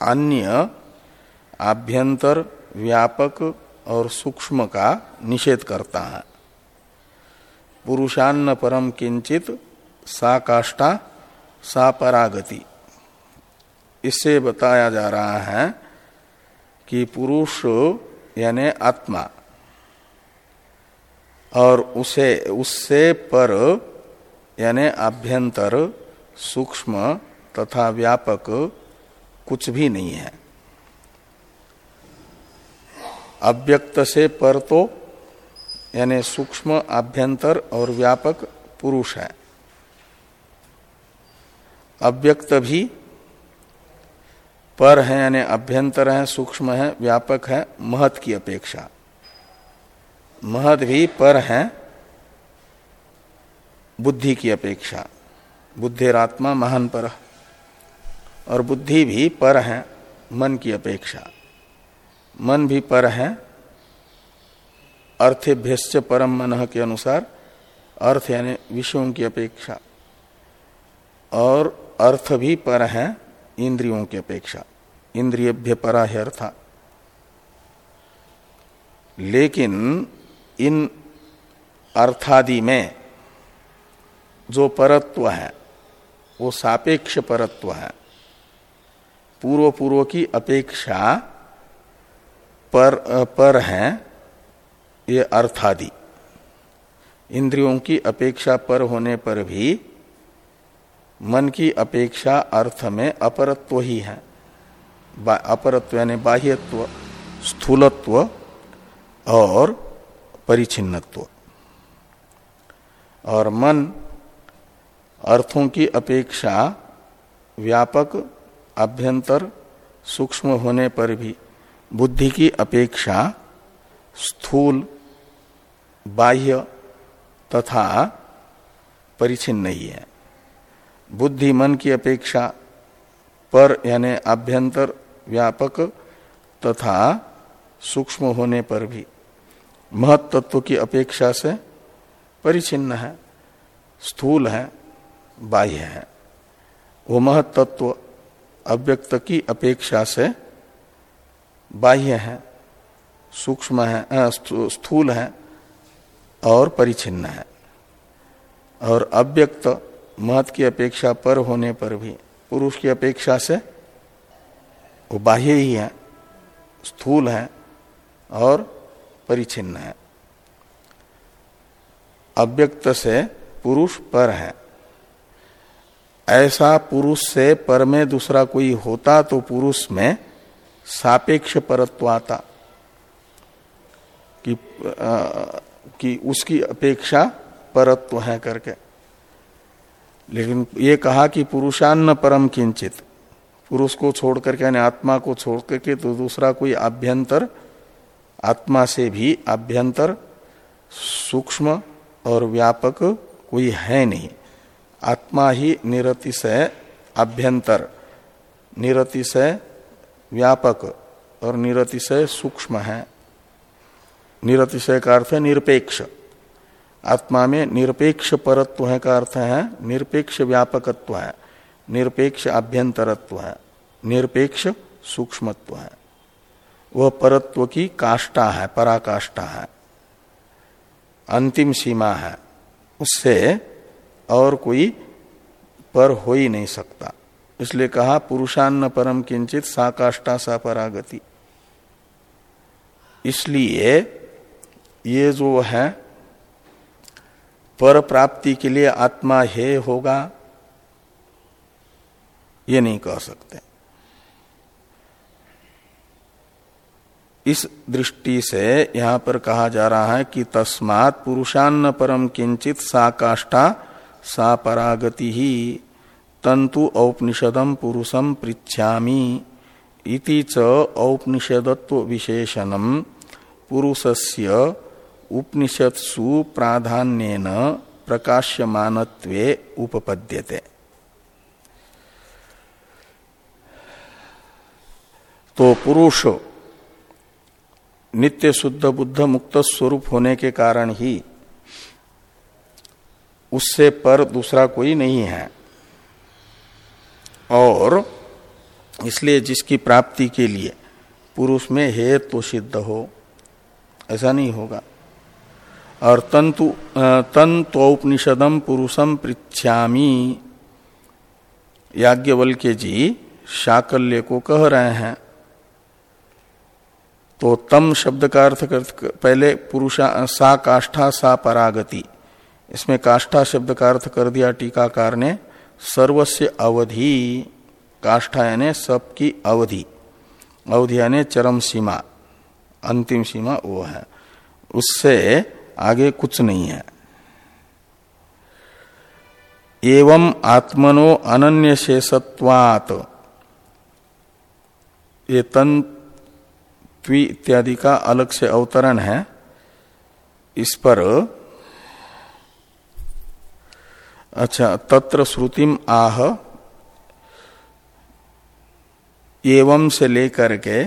अन्य आभ्यंतर, व्यापक और सूक्ष्म का निषेध करता है। पुरुषान्न परम किंचित, सा काष्ठा, सा परागति। इससे बताया जा रहा है कि पुरुष, यानी आत्मा, और उसे, उससे पर, यानी आभ्यंतर सूक्ष्म तथा व्यापक कुछ भी नहीं है। अव्यक्त से पर तो यानी सूक्ष्म आभ्यंतर और व्यापक पुरुष है। अव्यक्त भी पर है यानी अभ्यंतर है, सूक्ष्म है, व्यापक है, महत की अपेक्षा। महत भी पर है, बुद्धि की अपेक्षा। बुद्धिरात्मा महान पर और बुद्धि भी पर है, मन की अपेक्षा। मन भी पर है, अर्थेभ्यश्च परम मन के अनुसार, अर्थ यानी विषयों की अपेक्षा। और अर्थ भी पर है इंद्रियों की अपेक्षा, इंद्रियभ्य परा है अर्थ। लेकिन इन अर्थादि में जो परत्व है, वो सापेक्ष परत्व है। पूर्व पूर्व की अपेक्षा पर पर है ये अर्थादि। इंद्रियों की अपेक्षा पर होने पर भी मन की अपेक्षा अर्थ में अपरत्व ही है। अपरत्व यानी बाह्यत्व, स्थूलत्व और परिचिन्नत्व। और मन अर्थों की अपेक्षा व्यापक, अभ्यंतर, सूक्ष्म होने पर भी बुद्धि की अपेक्षा स्थूल, बाह्य तथा परिचिन्न ही है। बुद्धि मन की अपेक्षा पर यानी आभ्यंतर व्यापक तथा सूक्ष्म होने पर भी महत्त्व की अपेक्षा से परिचिन्न है, स्थूल है, बाह्य है। वो महत्त्व अव्यक्त की अपेक्षा से बाह्य है, सूक्ष्म है स्थूल है और परिचिन्न है। और अव्यक्त महत की अपेक्षा पर होने पर भी पुरुष की अपेक्षा से वो बाह्य ही है स्थूल है और परिचिन्न है। अव्यक्त से पुरुष पर है। ऐसा पुरुष से पर में दूसरा कोई होता तो पुरुष में सापेक्ष परत्व आता कि, आ, कि उसकी अपेक्षा परत्व है करके। लेकिन ये कहा कि पुरुषान्न परम किंचित। पुरुष को छोड़ करके यानी आत्मा को छोड़ करके तो दूसरा कोई आभ्यंतर आत्मा से भी आभ्यंतर सूक्ष्म और व्यापक कोई है नहीं। आत्मा ही निरतिशय आभ्यंतर निरतिशय व्यापक और निरतिशय सूक्ष्म है। निरतिशय का अर्थ है निरपेक्ष। आत्मा में निरपेक्ष परत्व है का अर्थ है, निरपेक्ष व्यापकत्व है, निरपेक्ष आभ्यंतरत्व है, निरपेक्ष सूक्ष्मत्व है। वह परत्व की काष्ठा है, पराकाष्ठा है, अंतिम सीमा है। उससे और कोई पर हो ही नहीं सकता। इसलिए कहा, पुरुषान्न परम किंचित साकाष्ठा सा परागति। इसलिए ये जो है पर प्राप्ति के लिए आत्मा हे होगा, ये नहीं कह सकते। इस दृष्टि से यहाँ पर कहा जा रहा है कि तस्मात पुरुषान्न परम किंचित साकाष्ठा सा परागति ही तंतु औपनिषदम पुरुषम पृछ्यामी इति च औपनिषदत्व विशेषणम पुरुषस्य उपनिषत्सु प्राधान्यन प्रकाश्यमानत्वे उपपद्यते। तो पुरुष नित्य शुद्ध बुद्ध मुक्त स्वरूप होने के कारण ही उससे पर दूसरा कोई नहीं है। और इसलिए जिसकी प्राप्ति के लिए पुरुष में हे तो सिद्ध हो, ऐसा नहीं होगा। और तंतु तंत्वोपनिषदम पुरुषम पृछ्यामी याज्ञवल्क्य जी शाकल्य को कह रहे हैं। तो तम शब्द का अर्थ पहले पुरुषा, सा काष्ठा, सा परागति। इसमें काष्ठा शब्द का अर्थ कर दिया टीकाकार ने, सर्वस्य अवधि। काष्ठा यानी सबकी अवधि। अवधि यानी चरम सीमा। अंतिम सीमा वो है। उससे आगे कुछ नहीं है। एवं आत्मनो अनन्य शेषत्वात ये तन इत्यादि का अलग से अवतरण है। इस पर अच्छा तत्र श्रुतिम आह, एवं से लेकर के,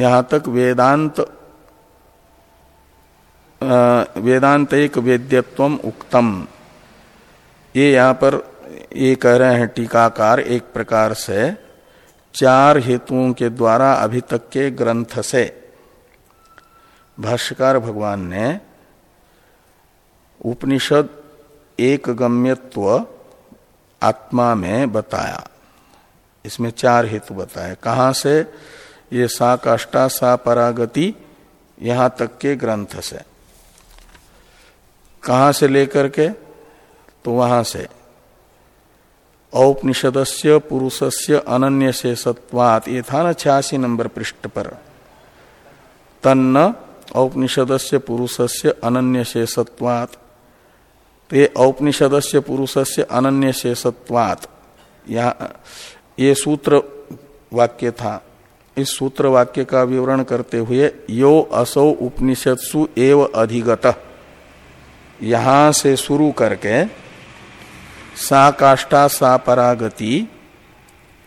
यहाँ तक वेदांत वेदांत एक वेद्यत्व उक्तम। ये यहाँ पर ये कह रहे हैं टीकाकार एक प्रकार से, चार हेतुओं के द्वारा अभी तक के ग्रंथ से। भाष्यकार भगवान ने उपनिषद एक गम्यत्व आत्मा में बताया। इसमें चार हेतु बताए। कहा से? ये सा काष्टा सा परागति यहाँ तक के ग्रंथ से। कहा से लेकर के? तो वहाँ से। औपनिषदस्य पुरुषस्य अनन्य से सत्वात ये था ना छियासी नंबर पृष्ठ पर। तन्न औपनिषदस्य पुरुषस्य अनन्य से सत्वात तो ये औपनिषदस्य पुरुषस्य अनन्य से सत्वात ये सूत्र वाक्य था। इस सूत्र वाक्य का विवरण करते हुए यो असौ उपनिषत्सु एव अधिगत। यहाँ से शुरू करके सा काष्ठा, सा परागति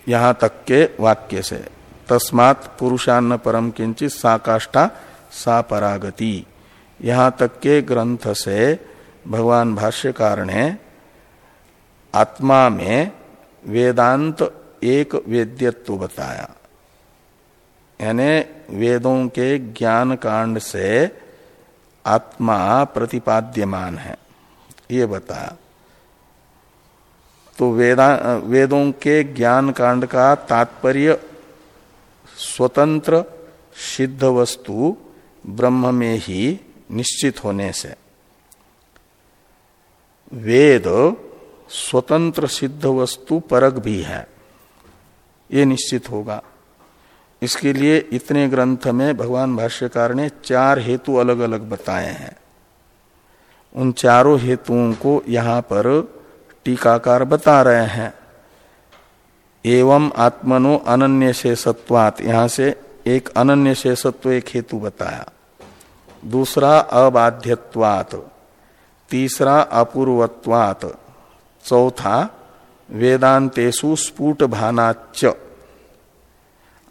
यहाँ तक के वाक्य से। तस्मात पुरुषान्न परम किंचित सा काष्ठा, सा परागति। यहाँ तक के ग्रंथ से भगवान भाष्यकार ने आत्मा में वेदांत एक वेद्यत्व बताया। यानी वेदों के ज्ञान कांड से आत्मा प्रतिपाद्यमान है। ये बताया तो वेदा, वेदों के ज्ञान कांड का तात्पर्य स्वतंत्र सिद्ध वस्तु ब्रह्म में ही निश्चित होने से। वेद स्वतंत्र सिद्ध वस्तु परक भी है। ये निश्चित होगा। इसके लिए इतने ग्रंथ में भगवान भाष्यकार ने चार हेतु अलग अलग बताए हैं। उन चारों हेतुओं को यहाँ पर टीकाकार बता रहे हैं। एवं आत्मनो अनन्य से सत्वात यहाँ से एक अनन्य से सत्व एक हेतु बताया। दूसरा अबाध्यत्वात, तीसरा अपूर्वत्वात, चौथा वेदांतेशु स्फुट भानाच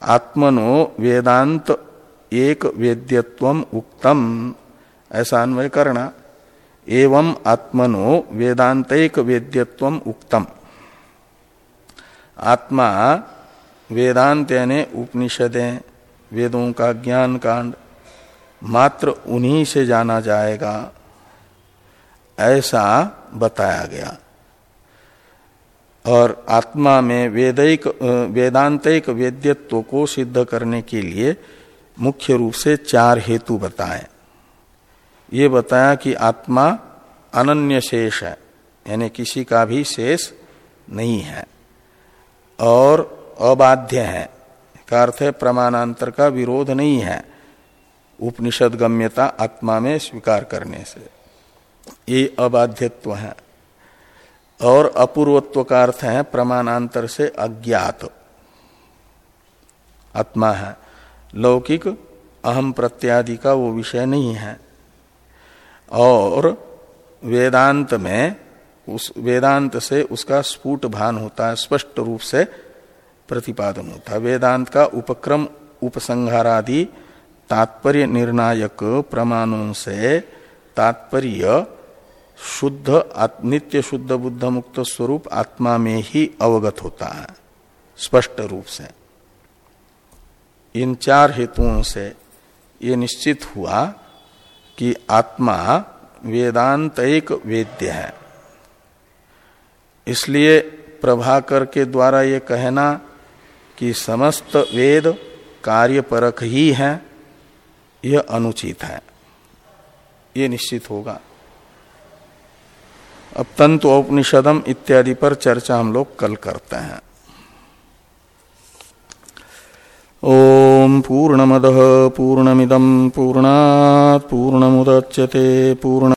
आत्मनो वेदांत एक वेद्यत्व उक्तम। ऐसा अन्वय करना। एवं आत्मनो वेदांत एक वेद्यत्व उक्तम। आत्मा वेदांत यानी उपनिषदें, वेदों का ज्ञान कांड मात्र उन्हीं से जाना जाएगा, ऐसा बताया गया। और आत्मा में वेदिक वेदांतिक वेद्यत्व को सिद्ध करने के लिए मुख्य रूप से चार हेतु बताए। ये बताया कि आत्मा अनन्य शेष है, यानी किसी का भी शेष नहीं है और अबाध्य है। का अर्थ है प्रमाणांतर का विरोध नहीं है उपनिषद गम्यता आत्मा में स्वीकार करने से। ये अबाध्यत्व है। और अपूर्वत्व का अर्थ है, प्रमाणांतर से अज्ञात। आत्मा है। लौकिक, अहम प्रत्यादि का वो विषय नहीं है। और वेदांत में उस, वेदांत से उसका स्फुट भान होता है, स्पष्ट रूप से प्रतिपादन होता है। वेदांत का उपक्रम, उपसंहारादि, तात्पर्य निर्णायक प्रमाणों से तात्पर्य शुद्ध नित्य शुद्ध बुद्ध मुक्त स्वरूप आत्मा में ही अवगत होता है, स्पष्ट रूप से। इन चार हेतुओं से ये निश्चित हुआ कि आत्मा वेदांत एक वेद्य है। इसलिए प्रभाकर के द्वारा ये कहना कि समस्त वेद कार्य कार्यपरक ही है, यह अनुचित है। ये निश्चित होगा। अब तंतु औपनिषदम इत्यादि पर चर्चा हम लोग कल करते हैं। ओम पूर्णमद पूर्णमिदम पूर्णा पूर्ण मुदच्यते पूर्ण